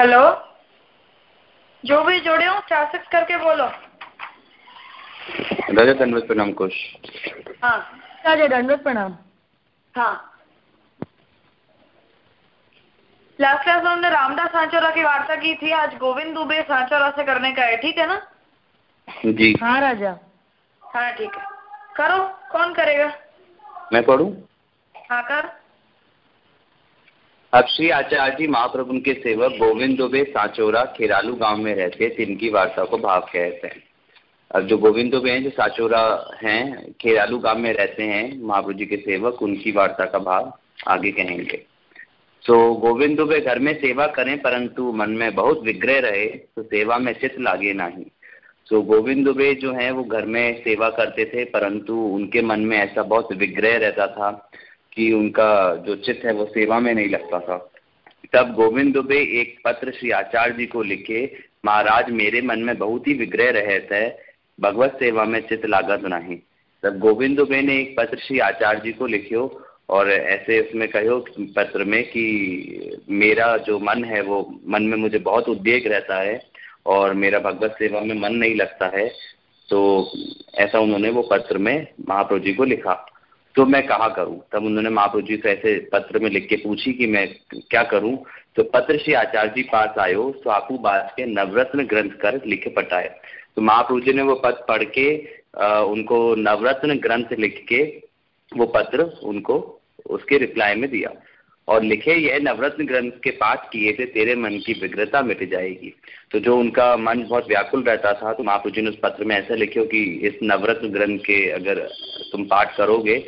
हेलो? जो भी जुड़े हो चार सिक्स करके बोलो। राजा दंडवत प्रणाम कुश। हाँ। राजा दंडवत प्रणाम। हाँ। लास्ट क्लास में हमने रामदास सांचोरा की वार्ता की थी आज गोविंद दुबे सांचोरा से करने का है ठीक है ना? जी। हाँ राजा। हाँ ठीक है। करो कौन करेगा? मैं पढ़ूं हाँ कर। अब श्री आचार्य जी, महाप्रभु के सेवक गोविंद दुबे सांचोरा, खेरालू गाँव में रहते थे इनकी वार्ता को भाव कहते हैं। अब जो गोविंद दुबे हैं, जो सांचोरा हैं, खेरालू गाँव में रहते हैं, महाप्रभु जी के सेवक, उनकी वार्ता का भाव आगे कहेंगे। तो गोविंद दुबे घर में सेवा करें, परंतु मन में बहुत विग्रह रहे तो सेवा में चित्त लागे नहीं। तो गोविंद दुबे जो है, वो घर में सेवा करते थे, परंतु उनके मन में ऐसा बहुत विग्रह रहता था कि उनका जो चित्त है वो सेवा में नहीं लगता था। तब गोविंद दुबे एक पत्र श्री आचार्य जी को लिखे, महाराज, मेरे मन में बहुत ही विग्रह रहे थे भगवत सेवा में चित्त लागत नहीं। तब गोविंद दुबे ने एक पत्र श्री आचार्य जी को लिखियो और ऐसे उसमें कहो पत्र में कि मेरा जो मन है वो मन में मुझे बहुत उद्वेग रहता है और मेरा भगवत सेवा में मन नहीं लगता है तो ऐसा उन्होंने वो पत्र में महाप्रभु जी को लिखा। तो मैं कहा करूँ? तब उन्होंने महाप्रभु जी से ऐसे पत्र में लिख के पूछी कि मैं क्या करूँ? तो पत्र श्री आचार्य जी पास आयो स्वापू बास के नवरत्न ग्रंथ कर लिखे पटाए। तो महाप्रभु जी ने वो पत्र पढ़ के आ, उनको नवरत्न ग्रंथ लिख के वो पत्र उनको उसके रिप्लाई में दिया। और लिखे यह नवरत्न ग्रंथ के पाठ किए थे तेरे मन की विग्रता मिट जाएगी। तो जो उनका मन बहुत व्याकुल रहता था तो महाप्रभु जी ने उस पत्र में ऐसा लिखे कि इस नवरत्न ग्रंथ के अगर तुम पाठ करोगे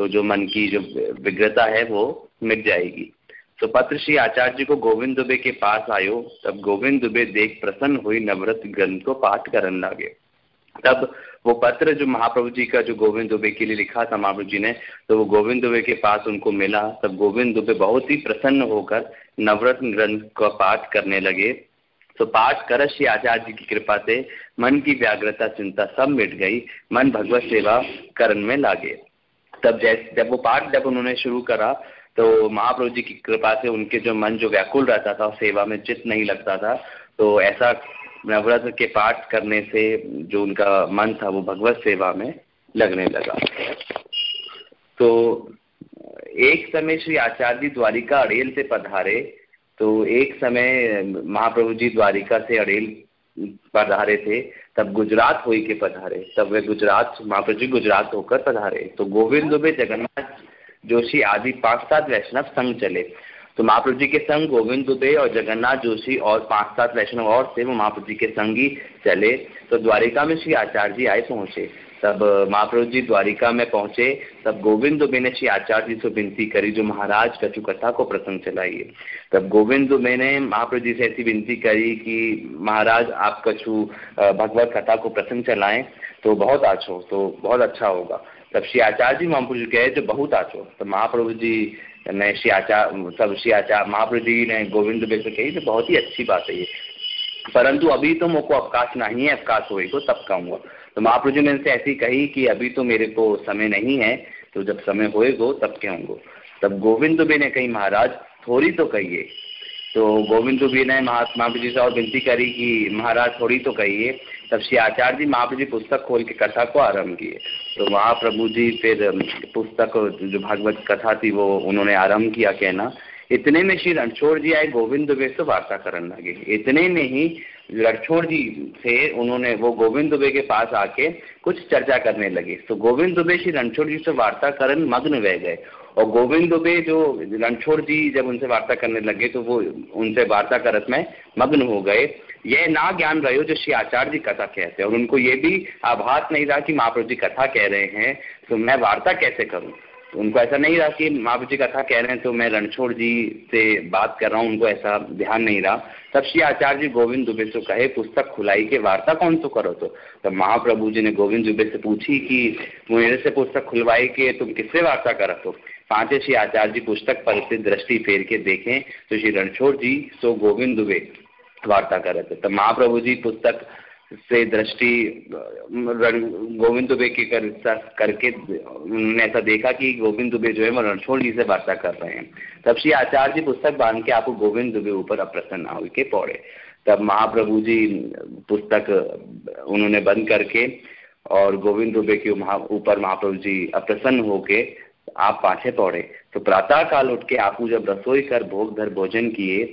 तो जो मन की जो विग्रता है वो मिट जाएगी। तो पत्र श्री आचार्य जी को गोविंद दुबे के पास आयो। तब गोविंद दुबे देख प्रसन्न हुई नवरत्न ग्रंथ को पाठ करने लगे। तब वो पत्र जो महाप्रभु जी का जो गोविंद दुबे के लिए लिखा था महाप्रभु जी ने तो वो गोविंद दुबे के पास उनको मिला। तब गोविंद दुबे बहुत ही प्रसन्न होकर नवरत्न ग्रंथ का पाठ करने लगे। तो पाठ कर श्री आचार्य जी की कृपा से मन की व्याग्रता, चिंता सब मिट गई। मन भगवत सेवा करण में लागे। तब जैसे, जब वो पाठ जब उन्होंने शुरू करा तो महाप्रभु जी की कृपा से उनके जो मन जो व्याकुल रहता था, सेवा में चित्त नहीं लगता था तो ऐसा नवरत्न के पाठ करने से जो उनका मन था, वो भगवत सेवा में लगने लगा। तो एक समय श्री आचार्य द्वारिका अड़ेल से पधारे तो एक समय महाप्रभु जी द्वारिका से अड़ेल पधारे थे तब गुजरात हो के पधारे। तब वे गुजरात महाप्रभु जी गुजरात होकर पधारे। तो गोविंद दुबे जगन्नाथ जोशी आदि पाँच सात वैष्णव संग चले। तो महाप्रभु जी के संग गोविंद दुबे और जगन्नाथ जोशी और पाँच सात वैष्णव और थे, वो महाप्रभु जी के संग ही चले। तो द्वारिका में श्री आचार्य जी आए पहुँचे। तब, महाप्रभु जी द्वारिका में पहुँचे। तब गोविंद श्री आचार्य जी से विनती करी जो महाराज कछु कथा को प्रसंग चलाइए। तब गोविंद दुबे ने महाप्रभु जी से ऐसी विनती करी कि महाराज आप कछु भगवत कथा को प्रसंग चलाएँ तो बहुत आछो तो बहुत अच्छा होगा। तब श्री आचार्य जी महाप्रभु जी कहे, जो बहुत आछो। तो महाप्रभु जी ने श्री आचार्य सब श्री आचार्य महाप्रभु जी ने गोविंद दुबे से कही तो बहुत ही अच्छी बात है ये। परंतु अभी तो मुझको अवकाश नहीं है, अवकाश होएगा, तब कहूँगा। तो महाप्रभु ने उनसे ऐसी कही कि अभी तो मेरे को समय नहीं है तो जब समय होएगा, तब कहूँगा तब गोविंद दुबे ने कही, महाराज, थोड़ी तो कहिए। तो गोविंद दुबे ने महात्मा जी से और विनती करी कि, महाराज, थोड़ी तो कहिए। तब श्री आचार्य जी महाप्रभु जी पुस्तक खोल के कथा को आरंभ किए। तो महाप्रभु जी फिर पुस्तक जो भागवत कथा थी, वो उन्होंने आरंभ किया कहना। इतने में श्री रणछोड़ जी आए, गोविंद दुबे से वार्ता करने लगे। इतने में ही रणछोड़ जी थे, उन्होंने वो गोविंद दुबे के पास आके कुछ चर्चा करने लगे। तो गोविंद दुबे, श्री रणछोड़ जी से वार्ता करन मग्न रह गए। और गोविंद दुबे जो रणछोड़ जी जब उनसे वार्ता करने लगे तो वो उनसे वार्ता करत में मग्न हो गए। यह ना ज्ञान रहो जो श्री आचार्य जी कथा कहते हैं। और उनको ये भी आभास नहीं रहा कि महाप्रभु जी कथा कह रहे हैं। तो मैं वार्ता कैसे करूँ? उनको ऐसा नहीं रहा कि महाप्रभु जी कथा कह रहे हैं तो मैं रणछोड़ जी से बात कर रहा हूँ, उनको ऐसा ध्यान नहीं रहा। तब श्री आचार्य जी गोविंद दुबे से कहे, पुस्तक खुलाई के वार्ता कौन सो करो तो? तब महाप्रभु जी ने गोविंद दुबे से पूछी कि मेरे से पुस्तक खुलवाई के, तुम किससे वार्ता करो तो? पांचे श्री आचार्य जी पुस्तक पर से दृष्टि फेर के देखें तो श्री रणछोड़ जी सो गोविंद दुबे वार्ता कर रहे थे। तो महाप्रभु जी पुस्तक से दृष्टि गोविंद दुबे के कर, करके उन्होंने ऐसा देखा कि गोविंद दुबे जो है रणछोड़ जी से वार्ता कर रहे हैं। तब श्री आचार्य जी पुस्तक बाँध के आपको गोविंद दुबे ऊपर अप्रसन्न हो के पौड़े। तब महाप्रभु जी पुस्तक उन्होंने बंद करके और गोविंद दुबे के ऊपर महाप्रभु जी अप्रसन्न होके आप पाछे पौड़े। तो प्रातः काल उठ के आपू जब रसोई कर भोग धर भोजन किए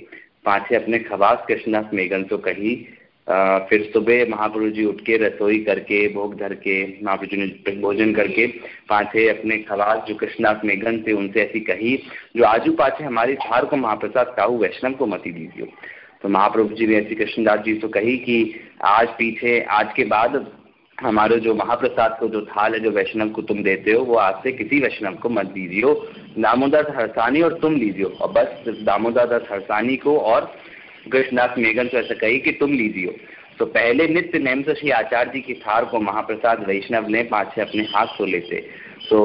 पाछे अपने खवास कृष्णदास मेघन तो कही फिर सुबह महाप्रभु जी उठ के रसोई करके, भोग धर के महाप्रभु जी ने भोजन करके पाछे अपने खवास, जो कृष्णदास मेघन थे, उनसे ऐसी कही, जो आजू पाछे हमारी थार को महाप्रसाद काहू वैष्णव को मती दीजिए तो महाप्रभु जी ने ऐसी कृष्णदास जी से कही कि, आज पीछे, आज के बाद हमारे जो महाप्रसाद को, जो थाल है, जो वैष्णव को तुम देते हो, वो आज से किसी वैष्णव को मत दीजिए दामोदर हरसानी और तुम लीजिए और बस दामोदर हरसानी को और कृष्णदास मेघन को ऐसा कही कि तुम लीजियो। तो पहले नित्य नेम से श्री आचार्य जी की थार को महाप्रसाद वैष्णव ने पाछे अपने हाथ को लेते। तो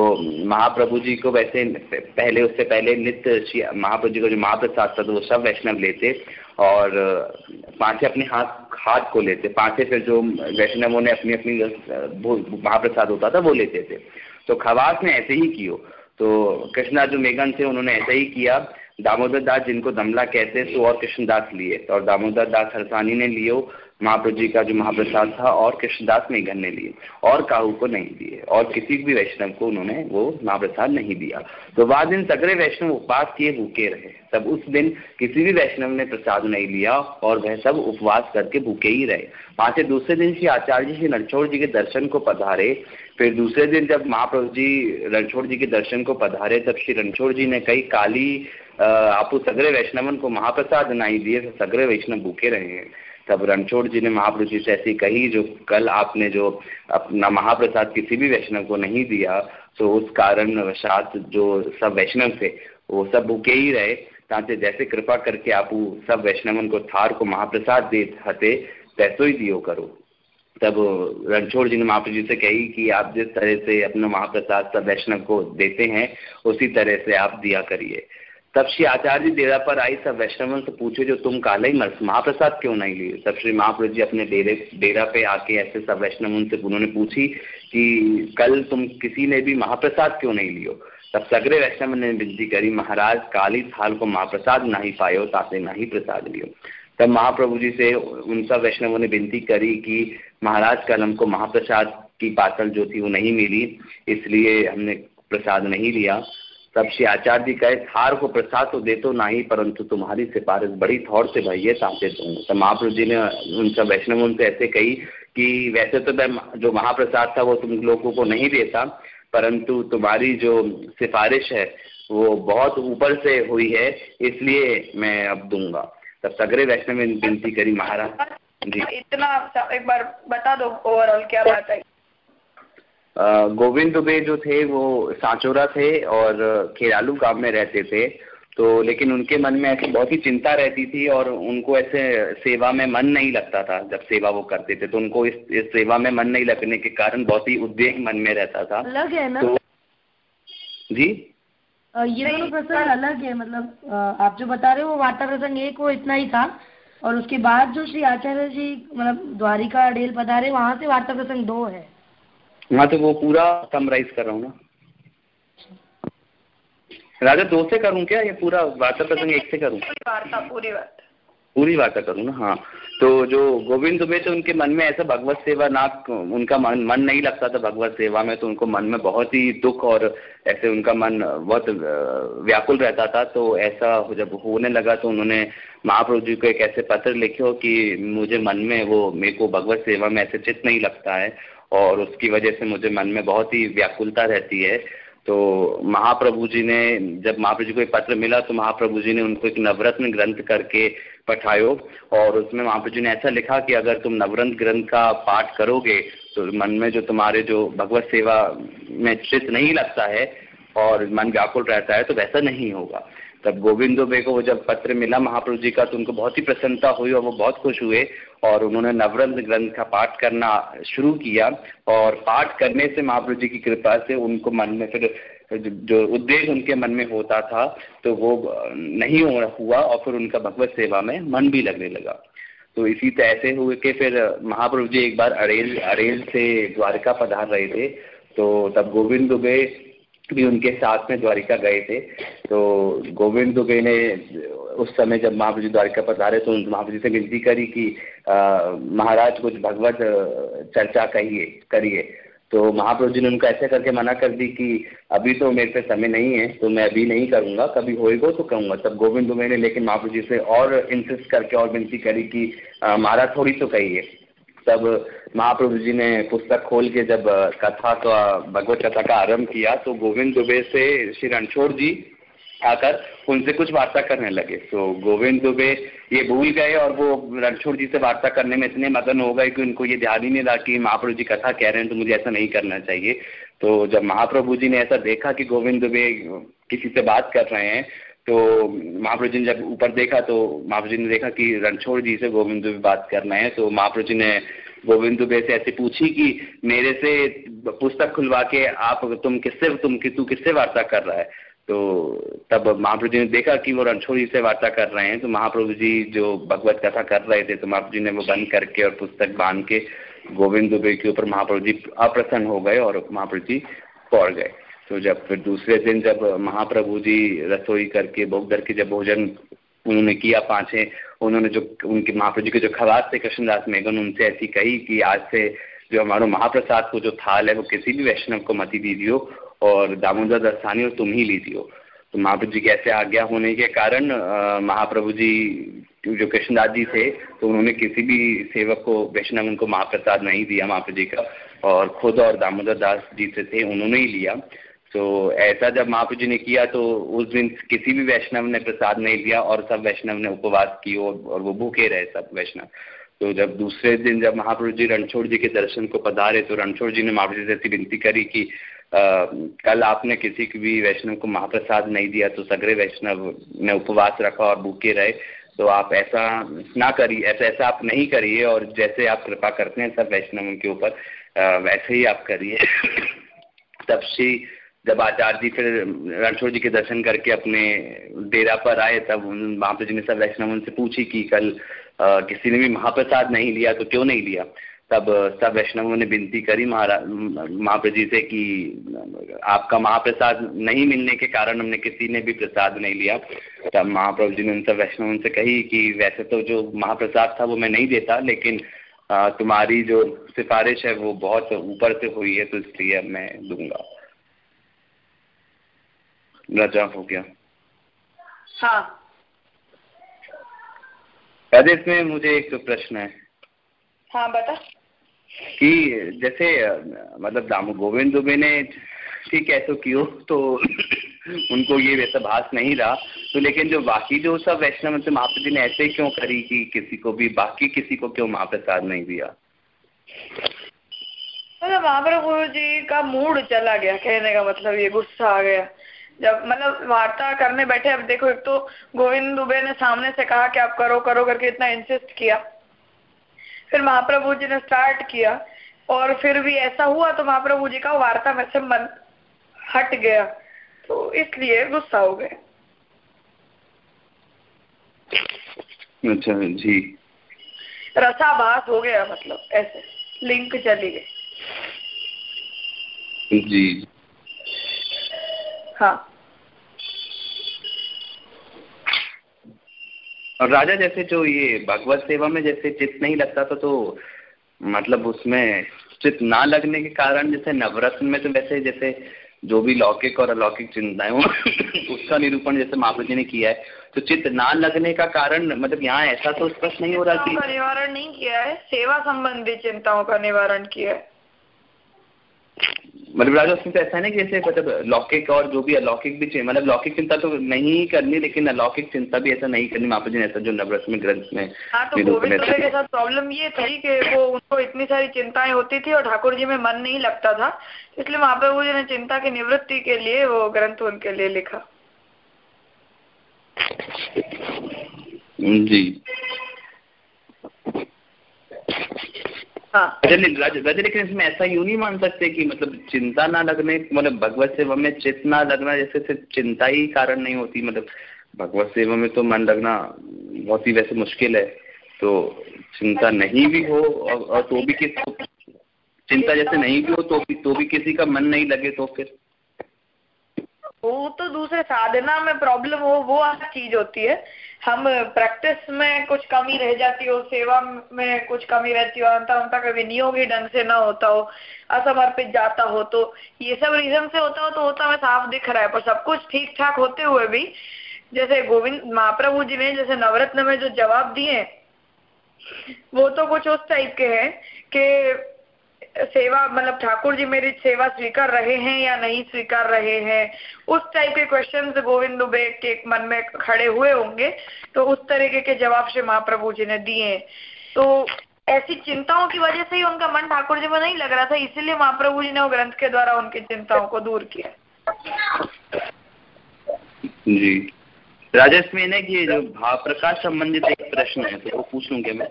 महाप्रभु जी को वैसे पहले, उससे पहले नित्य श्री महाप्रभु जी को जो महाप्रसाद था तो वो सब वैष्णव लेते और पांचे अपने हाथ हाथ को लेते। पांचे फिर जो वैष्णवों ने अपनी अपनी महाप्रसाद होता था, वो लेते थे। तो खवास ने ऐसे ही कियो। तो कृष्णा जो मेघन थे, उन्होंने ऐसे ही किया दामोदर दास जिनको दमला कहते हैं तो और कृष्णदास लिए। और दामोदर दास हरसानी ने लियो, महाप्रभु जी का जो महाप्रसाद था, और कृष्णदास मेघन ने लिए। और काहू को नहीं दिए। और किसी भी वैष्णव को उन्होंने वो महाप्रसाद नहीं दिया। तो वह दिन सगरे वैष्णव उपवास किए भूखे रहे। तब उस दिन किसी भी वैष्णव ने प्रसाद नहीं लिया, और वह सब उपवास करके भूखे ही रहे। वहाँ से दूसरे दिन श्री आचार्य जी श्री रणछोड़ जी के दर्शन को पधारे। फिर दूसरे दिन जब महाप्रभु जी रणछोड़ जी के दर्शन को पधारे, तब श्री रणछोड़ जी ने कई काली आपू सगरे वैष्णवन को महाप्रसाद नहीं दिए सगरे वैष्णव भूखे रहे हैं। तब रणछोड़ जी ने महाप्रभु जी से ऐसी कही जो कल आपने जो अपना महाप्रसाद किसी भी वैष्णव को नहीं दिया तो उस कारण वशात जो सब वैष्णव थे, वो सब भूखे ही रहे। ताकि जैसे कृपा करके आप सब वैष्णवन को थार को महाप्रसाद दे, हते, तैसो ही दियो करो। तब रणछोड़ जी ने महाप्रभु जी से कही कि आप जिस तरह से अपना महाप्रसाद सब वैष्णव को देते हैं, उसी तरह से आप दिया करिए। तब श्री आचार्य जी डेरा पर आई सब वैष्णव से पूछे, जो तुम काले ही महाप्रसाद क्यों नहीं लिए? तब श्री महाप्रभु जी अपने डेरे, डेरा पे आके ऐसे सब वैष्णव से उन्होंने पूछी कि कल तुम किसी ने भी महाप्रसाद क्यों नहीं लियो? तब सगरे वैष्णव ने विनती करी, महाराज, काली थाल को महाप्रसाद नहीं पायो, ताते नहीं प्रसाद लियो। तब महाप्रभु जी से उन सब वैष्णवों ने विनती करी कि महाराज, कल हमको महाप्रसाद की पातल जो थी वो नहीं मिली, इसलिए हमने प्रसाद नहीं लिया। तब श्री आचार्य जी कहे, थार को प्रसाद तो दे तो नहीं परंतु तुम्हारी सिफारिश बड़ी थौड़ से भई है दूँगा तो महाप्रभु जी ने उन सब वैष्णव उनसे ऐसे कही कि वैसे तो मैं जो महाप्रसाद था वो तुम लोगों को नहीं देता, परंतु तुम्हारी जो सिफारिश है, वो बहुत ऊपर से हुई है, इसलिए मैं अब दूँगा। तब सगरे वैष्णव विनती करी, महाराज जी। इतना एक बार बता दो ओवरऑल क्या बात है? गोविंद दुबे जो थे वो सांचोरा थे और खेरालू गाँव में रहते थे। तो लेकिन उनके मन में ऐसी बहुत ही चिंता रहती थी और उनको ऐसे सेवा में मन नहीं लगता था जब सेवा वो करते थे। तो उनको इस, इस सेवा में मन नहीं लगने के कारण बहुत ही उद्वेग मन में रहता था। अलग है ना? तो जी? ये दोनों प्रसंग अलग है मतलब आप जो बता रहे हो वो वार्ता प्रसंग एक वो इतना ही था। और उसके बाद जो श्री आचार्य जी मतलब द्वारिका अडेल पधारे वहाँ से वार्ता प्रसंग दो है। हाँ तो वो पूरा समराइज कर रहा हूँ ना। राजा दो से करूँ क्या? ये पूरा वार्ता प्रसंग एक से करूँ? पूरी वार्ता करूँ ना? हाँ तो जो गोविंद दुबे थे उनके मन में ऐसा भगवत सेवा ना उनका मन मन नहीं लगता था भगवत सेवा में तो उनको मन में बहुत ही दुख और ऐसे उनका मन बहुत व्याकुल रहता था। तो ऐसा जब होने लगा तो उन्होंने महाप्रभु जी को एक ऐसे पत्र लिखे हो कि मुझे मन में वो मेरे को भगवत सेवा में ऐसे चित्त नहीं लगता है। और उसकी वजह से मुझे मन में बहुत ही व्याकुलता रहती है। तो महाप्रभु जी ने, जब महाप्रभु जी को एक पत्र मिला तो महाप्रभु जी ने उनको एक नवरत्न ग्रंथ करके पठायो और उसमें महाप्रभु जी ने ऐसा लिखा कि अगर तुम नवरत्न ग्रंथ का पाठ करोगे तो मन में जो तुम्हारे जो भगवत सेवा में चित नहीं लगता है और मन व्याकुल रहता है तो वैसा नहीं होगा। तब गोविंद दुबे को वो जब पत्र मिला महाप्रभु जी का तो उनको बहुत ही प्रसन्नता हुई और वो बहुत खुश हुए और उन्होंने नवरत्न ग्रंथ का पाठ करना शुरू किया और पाठ करने से महाप्रभु जी की कृपा से उनको मन में फिर जो उद्देश्य उनके मन में होता था तो वो नहीं हुआ और फिर उनका भगवत सेवा में मन भी लगने लगा। तो इसी तरह ऐसे हुए कि फिर महाप्रभु जी एक बार अरेल अरेल से द्वारिका पधार रहे थे तो तब गोविंद दुबे भी उनके साथ में द्वारिका गए थे। तो गोविंद दुबे ने, उस समय जब महाप्रभु द्वारिका पधारे तो महाप्रभु से विनती करी कि महाराज कुछ भगवत चर्चा कहिए, करिए। तो महाप्रभु जी ने उनको ऐसे करके मना कर दी कि, अभी तो मेरे पे समय नहीं है तो मैं अभी नहीं करूँगा, कभी होएगा तो कहूँगा तब गोविंद दुबे ने, लेकिन महाप्रभु जी से और इंसिस्ट करके और विनती करी कि महाराज थोड़ी तो कहिए। तब महाप्रभु जी ने पुस्तक खोल के जब कथा का, भगवत कथा का आरंभ किया तो गोविंद दुबे से श्री रणछोड़ जी आकर उनसे कुछ वार्ता करने लगे। तो गोविंद दुबे ये भूल गए और वो रणछोड़ जी से वार्ता करने में इतने मगन हो गए कि उनको ये ध्यान ही नहीं रहा कि महाप्रभु जी कथा कह रहे हैं तो मुझे ऐसा नहीं करना चाहिए। तो जब महाप्रभु जी ने ऐसा देखा कि गोविंद दुबे किसी से बात कर रहे हैं तो महाप्रभु जी ने जब ऊपर देखा तो महाप्रभु जी ने देखा कि रणछोड़ जी से गोविंद दुबे बात करना है। तो महाप्रभु जी ने गोविंद दुबे से ऐसे पूछी कि मेरे से पुस्तक खुलवा के आप तुम किससे, तुम कि, तू किससे वार्ता कर रहा है? तो तब महाप्रभु जी ने देखा कि वो रणछोड़ जी से वार्ता कर रहे हैं। तो महाप्रभु जी जो भगवत कथा कर रहे थे तो महाप्रभु जी ने वो बंद करके और पुस्तक बाँध के गोविंद दुबे के ऊपर महाप्रभु जी अप्रसन्न हो गए और महाप्रभु जी पौड़ गए। तो जब फिर दूसरे दिन जब महाप्रभु जी रसोई करके, भोग के जब भोजन उन्होंने किया, पांचे, उन्होंने जो उनके महाप्रभु जी के जो खवास थे कृष्णदास मेघन, उनसे ऐसी कही कि आज से जो हमारा महाप्रसाद को जो थाल है, वो किसी भी वैष्णव को मती दीजियो और दामोदर दस्तानी और तुम ही लीजियो। तो महाप्रभु जी के ऐसे आज्ञा होने के कारण महाप्रभु जी जो कृष्णदास जी थे तो उन्होंने किसी भी सेवक को, वैष्णव उनको महाप्रसाद नहीं दिया, महाप्रभु जी का। और खुद और दामोदर दास जी से थे, उन्होंने ही लिया। तो ऐसा जब महाप्रभु जी ने किया तो उस दिन किसी भी वैष्णव ने प्रसाद नहीं लिया और सब वैष्णव ने उपवास की और वो भूखे रहे सब वैष्णव। तो जब दूसरे दिन जब महाप्रभु जी रणछोड़ जी के दर्शन को पधारे तो रणछोड़ जी ने महाप्रभु जी से ऐसी विनती करी कि आ, कल आपने किसी भी वैष्णव को महाप्रसाद नहीं दिया तो सगरे वैष्णव ने उपवास रखा और भूखे रहे। तो आप ऐसा ना करिए ऐसा ऐसा आप नहीं करिए और जैसे आप कृपा करते हैं सब वैष्णव के ऊपर वैसे ही आप करिए। तब श्री जब आचार्य जी फिर रणछोड़ जी के दर्शन करके अपने डेरा पर आए तब महाप्रभु जी ने सब वैष्णव उनसे पूछी कि कल आ, किसी ने भी महाप्रसाद नहीं लिया तो क्यों नहीं लिया? तब सब वैष्णवों ने विनती करी महाराज महाप्रभु जी से कि आपका महाप्रसाद नहीं मिलने के कारण हमने किसी ने भी प्रसाद नहीं लिया। तब महाप्रभु जी ने उन सब वैष्णवों से कही कि वैसे तो जो महाप्रसाद था वो मैं नहीं देता लेकिन तुम्हारी जो सिफारिश है वो बहुत ऊपर से हुई है तो इसलिए मैं दूँगा। राजा हो गया। हाँ। राजेश में मुझे एक प्रश्न है। हाँ बता। कि जैसे मतलब दामो गोविंद दुबे ने ठीक है तो क्यों तो उनको ये वैसा भास नहीं रहा। तो लेकिन जो बाकी जो सब वैष्णव मतलब महाप्रभु जी ने ऐसे क्यों करी कि किसी को भी बाकी किसी को क्यों महाप्रसाद नहीं दिया? मतलब महाप्रभु जी का मूड चला गया कहने का मतलब ये गुस्सा आ गया। जब मतलब वार्ता करने बैठे अब देखो एक तो गोविंद दुबे ने सामने से कहा कि आप करो करो करके इतना इंसिस्ट किया। फिर महाप्रभु जी ने स्टार्ट किया और फिर भी ऐसा हुआ तो महाप्रभु जी का वार्ता में से मन हट गया। तो इसलिए गुस्सा हो गए। अच्छा जी। रसाभास हो गया मतलब ऐसे। लिंक चली गई। जी। और राजा जैसे जो ये भगवत सेवा में जैसे चित्त नहीं लगता था तो मतलब उसमें चित्त ना लगने के कारण जैसे नवरत्न में तो वैसे जैसे जो भी लौकिक और अलौकिक चिंताएँ हो उसका निरूपण जैसे महाप्रभु जी ने किया है तो चित्त ना लगने का कारण मतलब यहाँ ऐसा तो स्पष्ट नहीं हो रहा कि निवारण नहीं किया है सेवा संबंधी चिंताओं का निवारण किया है। मतलब राजा उसमें तो ऐसा है ना कि जैसे मतलब लौकिक और जो भी अलौकिक भी चाहिए मतलब लौकिक चिंता तो नहीं करनी लेकिन अलौकिक चिंता भी ऐसा नहीं करनी महाप्रभु जी ने ऐसा जो नवरत्न ग्रंथ में हाँ तो गोविंद के साथ प्रॉब्लम ये थी कि वो उनको इतनी सारी चिंताएँ होती थी और ठाकुर जी में मन नहीं लगता था इसलिए महाप्रभु जी ने चिंता की निवृत्ति के लिए वो ग्रंथ उनके लिए लिखा। जी। हाँ। लेकिन इसमें ऐसा यूँ नहीं मान सकते कि मतलब चिंता ना लगने मतलब भगवत सेवा में चित ना लगना जैसे सिर्फ़ चिंता ही कारण नहीं होती मतलब भगवत सेवा में तो मन लगना बहुत ही वैसे मुश्किल है तो चिंता नहीं भी हो और, और तो भी किस चिंता जैसे नहीं भी हो तो भी तो भी किसी का मन नहीं लगे तो फिर। वो तो दूसरे साधना में प्रॉब्लम हो वो अलग चीज़ होती है। हम प्रैक्टिस में कुछ कमी रह जाती हो, सेवा में कुछ कमी रहती हो अंतर अंतर का विनियोग ही ढंग से ना होता हो, असमर्पित जाता हो तो ये सब रीजन से होता हो तो होता हमें साफ़ दिख रहा है। पर सब कुछ ठीक ठाक होते हुए भी, जैसे गोविंद, महाप्रभु जी ने जैसे नवरत्न में जो जवाब दिए, वो तो कुछ उस टाइप के हैं कि सेवा मतलब ठाकुर जी मेरी सेवा स्वीकार रहे हैं या नहीं स्वीकार रहे हैं? उस टाइप के क्वेश्चन गोविंद दुबे के मन में खड़े हुए होंगे। तो उस तरीके के जवाब श्री महाप्रभु जी ने दिए तो ऐसी चिंताओं की वजह से ही उनका मन ठाकुर जी में नहीं लग रहा था, इसीलिए महाप्रभु जी ने वो ग्रंथ के द्वारा उनकी चिंताओं को दूर किया। जी। राजेश में ने कि जो भाव प्रकाश संबंधित एक प्रश्न है तो वो पूछ लूँगे मैं।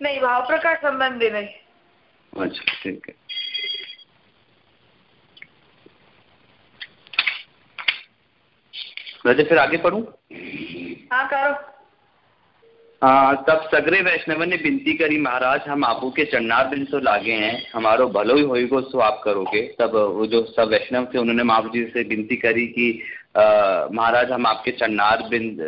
नहीं भाव प्रकाश संबंधी नहीं। अच्छा ठीक है। राजा फिर आगे पढ़ू? हाँ करो। हाँ तब सगरे वैष्णव ने विनती करी महाराज हम आपू के चरणार दिन तो लागे हैं। हमारो भलो ही होएगो सो आप करोगे। तब वो जो सब वैष्णव थे उन्होंने महापू जी से विनती करी कि महाराज, हम आपके चन्नार बिंद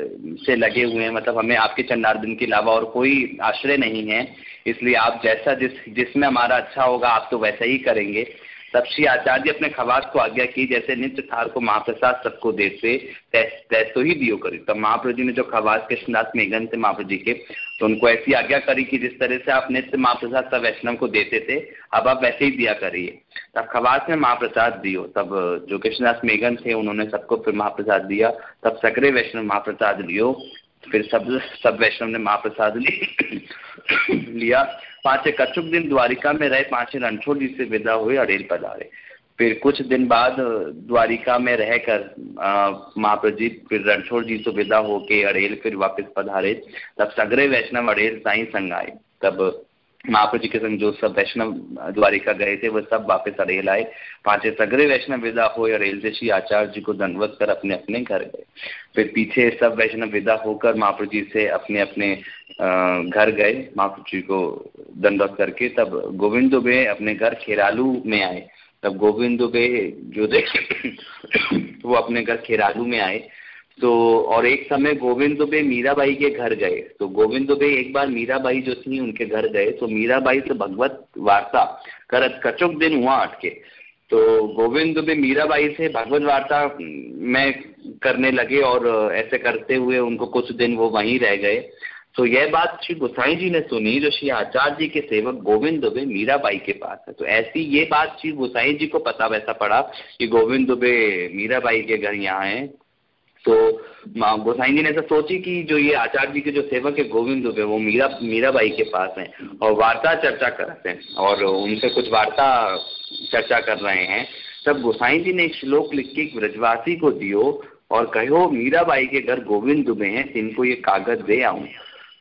से लगे हुए हैं। मतलब हमें आपके चन्नार बिंद के अलावा और कोई आश्रय नहीं है। इसलिए आप जैसा जिस, जिसमें हमारा अच्छा होगा, आप तो वैसा ही करेंगे। तब श्री आचार्य अपने खवास को आज्ञा की, जैसे नित्य थार को महाप्रसाद सबको देते तैसो ही दियो करी। तब महाप्रभु जी ने जो खवास कृष्णदास मेघन थे महाप्रभु जी के तो उनको ऐसी आज्ञा करी कि जिस तरह से आप नित्य महाप्रसाद सब वैष्णव को देते थे, अब आप वैसे ही दिया करिए। तब खवास में महाप्रसाद दियो। तब जो कृष्णदास मेघन थे, उन्होंने सबको फिर महाप्रसाद दिया। तब सकरे वैष्णव महाप्रसाद लियो। फिर सब सब वैष्णव ने महाप्रसाद *coughs* लिया। पांचे कछुक दिन द्वारिका में रहे, पांचे रणछोड़ जी से विदा हुए अड़ेल पधारे फिर कुछ दिन बाद द्वारिका में रहकर महाप्रजीत फिर रणछोड़ जी से विदा होके अड़ेल फिर वापस पधारे। तब सगरे वैष्णव अड़ेल साई संग आए। तब महाप्रभु जी के संग जो सब वैष्णव द्वारिका गए थे, वो सब वापस अड़ेल आए पांचे सगरे वैष्णव विदा हो से श्री आचार्य जी को दंडवत कर अपने अपने घर गए। फिर पीछे सब वैष्णव विदा होकर महाप्रभु जी से अपने अपने घर गए। महाप्रभु जी को दंडवत करके तब गोविंद दुबे अपने घर खेरालू में आए। तब गोविंद दुबे जो देखे, वो अपने घर खेरालू में आए। तो और एक समय गोविंद दुबे मीराबाई के घर गए। तो गोविंद दुबे एक बार मीराबाई जो थी, उनके घर गए। तो मीराबाई से भगवत वार्ता करत, कचुक दिन हुआ अटके। तो गोविंद दुबे मीराबाई से भगवत वार्ता में करने लगे और ऐसे करते हुए उनको कुछ दिन वो वहीं रह गए। तो यह बात श्री गोसाई जी ने सुनी, जो श्री आचार्य जी के सेवक गोविंद दुबे मीराबाई के पास है। तो ऐसी ये बात श्री गोसाई जी को पता वैसा पड़ा कि गोविंद दुबे मीराबाई के घर यहाँ है। तो गोसाई जी ने ऐसा सोची कि जो ये आचार्य जी के जो सेवक है, गोविंद दुबे वो मीरा, मीराबाई के पास हैं और वार्ता चर्चा करते हैं और उनसे कुछ वार्ता चर्चा कर रहे हैं। तब गोसाई जी ने एक श्लोक लिख के एक ब्रजवासी को दियो और कहो मीराबाई के घर गोविंद दुबे हैं इनको ये कागज़ दे आऊँ।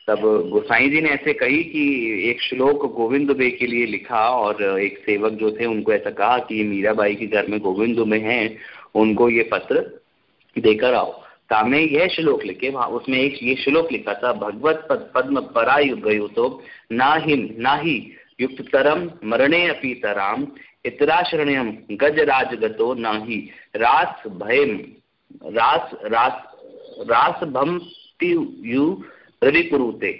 तब गोसाई जी ने ऐसे कही कि एक श्लोक गोविंद दुबे के लिए लिखा और एक सेवक जो थे, उनको ऐसा कहा कि मीराबाई के घर में गोविंद दुबे हैं, उनको ये पत्र देकर आओ। सामने यह श्लोक लिखे, वहाँ उसमें एक ये श्लोक लिखा था, भगवत पद पद्म पराय गयो तो ना हिम ना ही युक्त तरम मरणे अपी तराम इतराश्रण्यम गज राजगतो ना ही रास भयम रास रास रास भम यु हृदय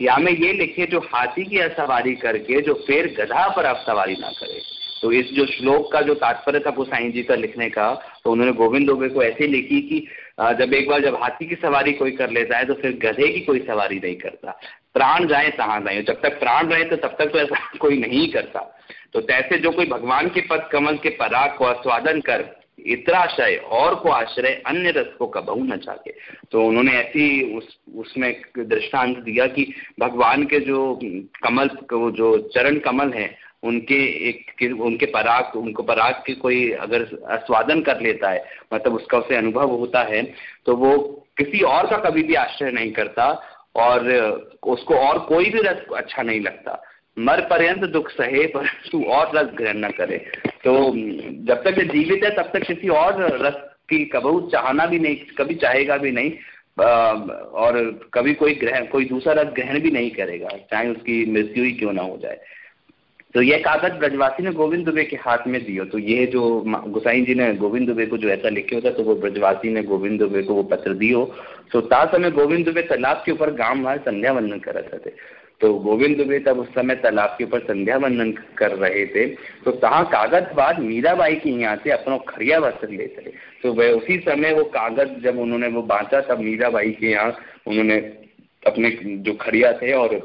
या में ये लिखे, जो हाथी की सवारी करके, जो फिर गधा पर आप सवारी ना करे। तो इस जो श्लोक का जो तात्पर्य था गोसाई जी का लिखने का तो उन्होंने गोविंद दुबे को ऐसे लिखी कि जब एक बार जब हाथी की सवारी कोई कर लेता है तो फिर गधे की कोई सवारी नहीं करता। प्राण जाए कहाँ जाए। जब तक प्राण रहे तो तब तक तो ऐसा *laughs* कोई नहीं करता। तो तैसे जो कोई भगवान के पद, कमल के पराग को आस्वादन कर, इतराशय और को आश्रय, अन्य रस को कबहू न चाहे तो उन्होंने ऐसी उस, उसमें दृष्टांत दिया कि भगवान के जो कमल जो चरण कमल है उनके एक उनके पराग, उनको पराग की कोई अगर आस्वादन कर लेता है मतलब उसका उसे अनुभव होता है तो वो किसी और का कभी भी आश्रय नहीं करता और उसको और कोई भी रस अच्छा नहीं लगता। मर पर्यंत दुख सहे, परंतु और रस ग्रहण न करे। तो जब तक ये जीवित है, तब तक किसी और रस की कबू चाहना भी नहीं, कभी चाहेगा भी नहीं और कभी कोई ग्रहण, कोई दूसरा रथ ग्रहण भी नहीं करेगा, चाहे उसकी मृत्यु ही क्यों ना हो जाए। तो यह कागज़ ब्रजवासी ने गोविंद दुबे के हाथ में दियो। तो ये जो गुसाई जी ने गोविंद दुबे को जो ऐसा लिखे होता तो वो ब्रजवासी ने गोविंद दुबे को वो पत्र दियो। तो ता समय गोविंद दुबे तालाब के ऊपर गाँव में संध्या वंदन कर रहे थे। तो गोविंद दुबे तब उस समय तालाब के ऊपर संध्या वंदन कर रहे थे। तो तहाँ कागज़ बाद मीराबाई के यहाँ से अपना खरिया वस्त्र ले चले। तो वह उसी समय वो कागज़ जब उन्होंने वो बांटा तब मीराबाई के यहाँ उन्होंने अपने जो खरिया थे और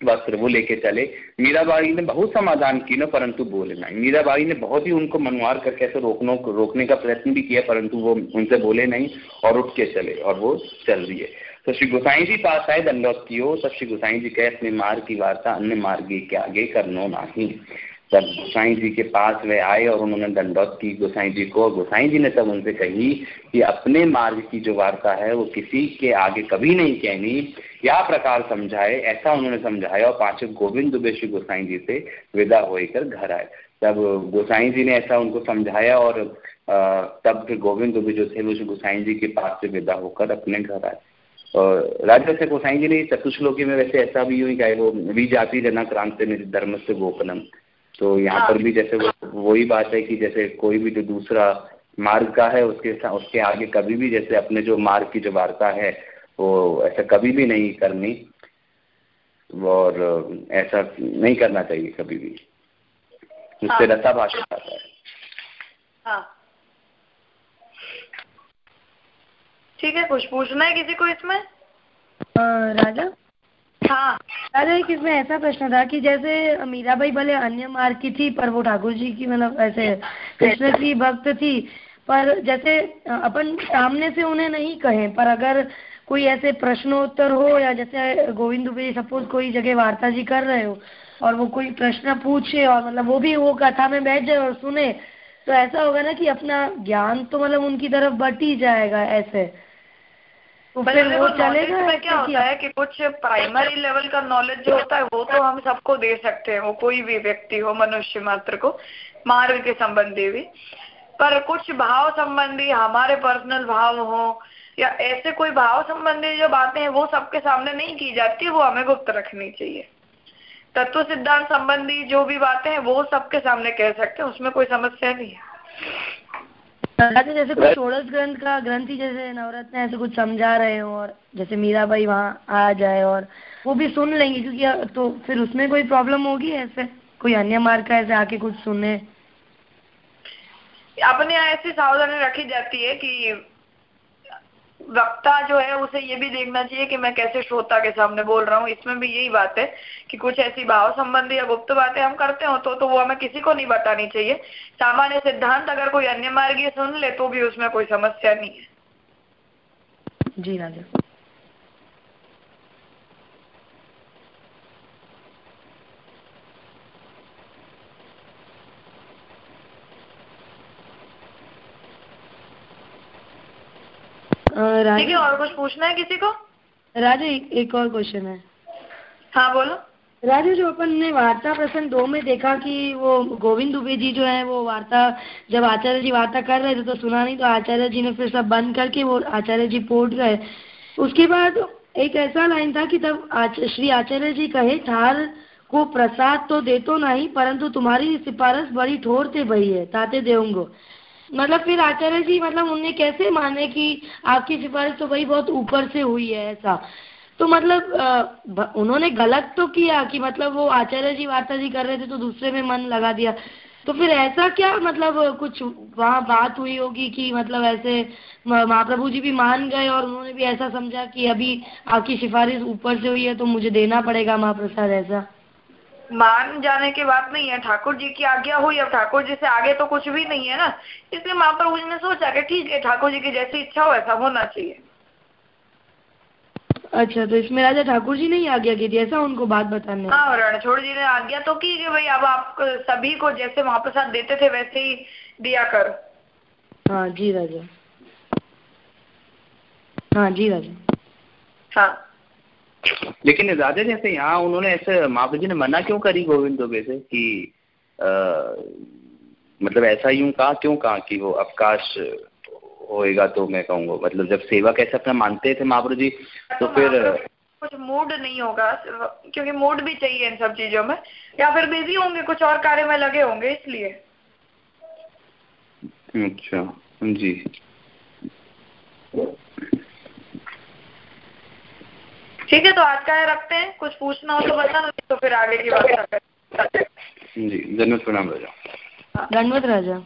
वस्त्र वो लेके चले। मीराबाई ने बहुत समाधान की ना, परंतु बोले नहीं। मीराबाई ने बहुत ही उनको मनवार करके ऐसे रोकने रोकने का प्रयत्न भी किया, परंतु वो उनसे बोले नहीं और उठ के चले और वो चल रही है तो श्री गोसाई जी पास आए दंडौत की हो तब श्री गोसाई जी कहे, अपने मार्ग की वार्ता अन्य मार्ग के आगे करनो नहीं। तब गोसाई जी के पास वे आए और उन्होंने दंडौत की, गोसाई जी को। गोसाई जी ने तब उनसे कही कि अपने मार्ग की जो वार्ता है, वो किसी के आगे कभी नहीं कहनी। क्या प्रकार समझाए, ऐसा उन्होंने समझाया और पाँच गोविंद दुबे श्री गोसाई जी से विदा होकर घर आए। तब गोसाई जी ने ऐसा उनको समझाया और तब फिर गोविंद दुबे जो थे, वो श्री गोसाई जी के पास से विदा होकर अपने घर आए। और राजा से गोसाई जी ने चतुश्लोकी में वैसे ऐसा भी यूँ ही कहा वो भी जाति जना क्रांति धर्म से गोपनम। तो यहाँ पर भी जैसे वही बात है कि जैसे कोई भी जो दूसरा मार्ग का है, उसके उसके आगे कभी भी जैसे अपने जो मार्ग की जो वार्ता है वो ऐसा कभी भी नहीं करनी और ऐसा नहीं करना चाहिए कभी भी। उससे हाँ। रसा भाषा आता है। हाँ। ठीक है कुछ पूछना है किसी को इसमें? राजा? हाँ। राजा एक इसमें ऐसा प्रश्न था कि जैसे मीराबाई भले अन्य मार्ग की थी पर वो ठाकुर जी की मतलब ऐसे कृष्ण की भक्त थी पर जैसे अपन सामने से उन्हें नहीं कहे पर अगर कोई ऐसे प्रश्नोत्तर हो या जैसे गोविंद दुबे सपोज़ कोई जगह वार्ता जी कर रहे हो और वो कोई प्रश्न पूछे और मतलब वो भी वो कथा में बैठ जाए और सुने तो ऐसा होगा ना कि अपना ज्ञान तो मतलब उनकी तरफ़ बट ही जाएगा ऐसे। तो फिर वो चलेगा में क्या होता है कि कुछ प्राइमरी लेवल का नॉलेज जो होता है वो तो हम सबको दे सकते हैं वो कोई भी व्यक्ति हो मनुष्य मात्र को मार्ग के संबंधी भी। पर कुछ भाव संबंधी हमारे पर्सनल भाव हो या ऐसे कोई भाव संबंधी जो बातें हैं वो सबके सामने नहीं की जाती वो हमें गुप्त रखनी चाहिए। तत्व सिद्धांत संबंधी जो भी बातें हैं वो सबके सामने कह सकते हैं उसमें कोई समस्या नहीं है। जैसे कुछ षोड़श ग्रंथ का ग्रंथी जैसे नवरत्न ऐसे कुछ समझा रहे हो और जैसे मीराबाई वहाँ आ जाए और वो भी सुन लेंगे क्योंकि तो फिर उसमें कोई प्रॉब्लम होगी ऐसे? कोई अन्य मार्ग का ऐसे आके कुछ सुने? अपने यहाँ ऐसी सावधानी रखी जाती है कि वक्ता जो है उसे ये भी देखना चाहिए कि मैं कैसे श्रोता के सामने बोल रहा हूँ। इसमें भी यही बात है कि कुछ ऐसी भाव संबंधी या गुप्त बातें हम करते हो तो, तो वो हमें किसी को नहीं बतानी चाहिए। सामान्य सिद्धांत अगर कोई अन्य मार्गीय सुन ले तो भी उसमें कोई समस्या नहीं है। जी राजा। ठीक है और कुछ पूछना है किसी को? राजा एक, एक और क्वेश्चन है। हाँ बोलो। राजू जो अपन ने वार्ता प्रसंग दो में देखा कि वो गोविंद दुबे जी जो है वो वार्ता जब आचार्य जी वार्ता कर रहे थे तो सुना नहीं तो आचार्य जी ने फिर सब बंद करके वो आचार्य जी पोट गए। उसके बाद एक ऐसा लाइन था कि तब आच, श्री आचार्य जी कहे थार को प्रसाद तो दे तो नहीं परंतु तुम्हारी सिफारिश बड़ी ठोर थे भई है ताते देंगो मतलब फिर आचार्य जी मतलब उन्हें कैसे माने कि आपकी सिफारिश तो भाई बहुत ऊपर से हुई है ऐसा? तो मतलब उन्होंने गलत तो किया कि मतलब वो आचार्य जी वार्ता जी कर रहे थे तो दूसरे में मन लगा दिया। तो फिर ऐसा क्या मतलब कुछ वहाँ बात हुई होगी कि मतलब ऐसे महाप्रभु जी भी मान गए और उन्होंने भी ऐसा समझा कि अभी आपकी सिफारिश ऊपर से हुई है तो मुझे देना पड़ेगा महाप्रसाद ऐसा? मान जाने की बात नहीं है। ठाकुर जी की आज्ञा हुई अब ठाकुर जी से आगे तो कुछ भी नहीं है ना। इसलिए महाप्रभु जी ने सोचा कि ठीक है ठाकुर जी की जैसी इच्छा हो ऐसा होना चाहिए। अच्छा तो इसमें राजा ठाकुर जी ने आज्ञा की थी ऐसा उनको बात बताने हाँ रणछोड़ जी ने आज्ञा तो की कि भाई अब आप सभी को जैसे महाप्रसाद देते थे वैसे ही दिया कर। हाँ जी राजा। हाँ जी राजा। हाँ। लेकिन राजा जैसे यहाँ उन्होंने ऐसे महाप्रभु जी ने मना क्यों करी गोविंद दुबे से कि आ, मतलब ऐसा यूँ कहा क्यों कहा कि वो अवकाश होएगा तो मैं कहूँगा मतलब जब सेवा कैसे अपना मानते थे महाप्रभु जी तो फिर कुछ मूड नहीं होगा क्योंकि मूड भी चाहिए इन सब चीज़ों में या फिर बिज़ी होंगे कुछ और कार्य में लगे होंगे इसलिए। अच्छा जी। ठीक है तो आज का रखते हैं। कुछ पूछना हो तो बताना तो फिर आगे की बात करते जी धन्यवाद प्रणाम राजा। धन्यवाद राजा।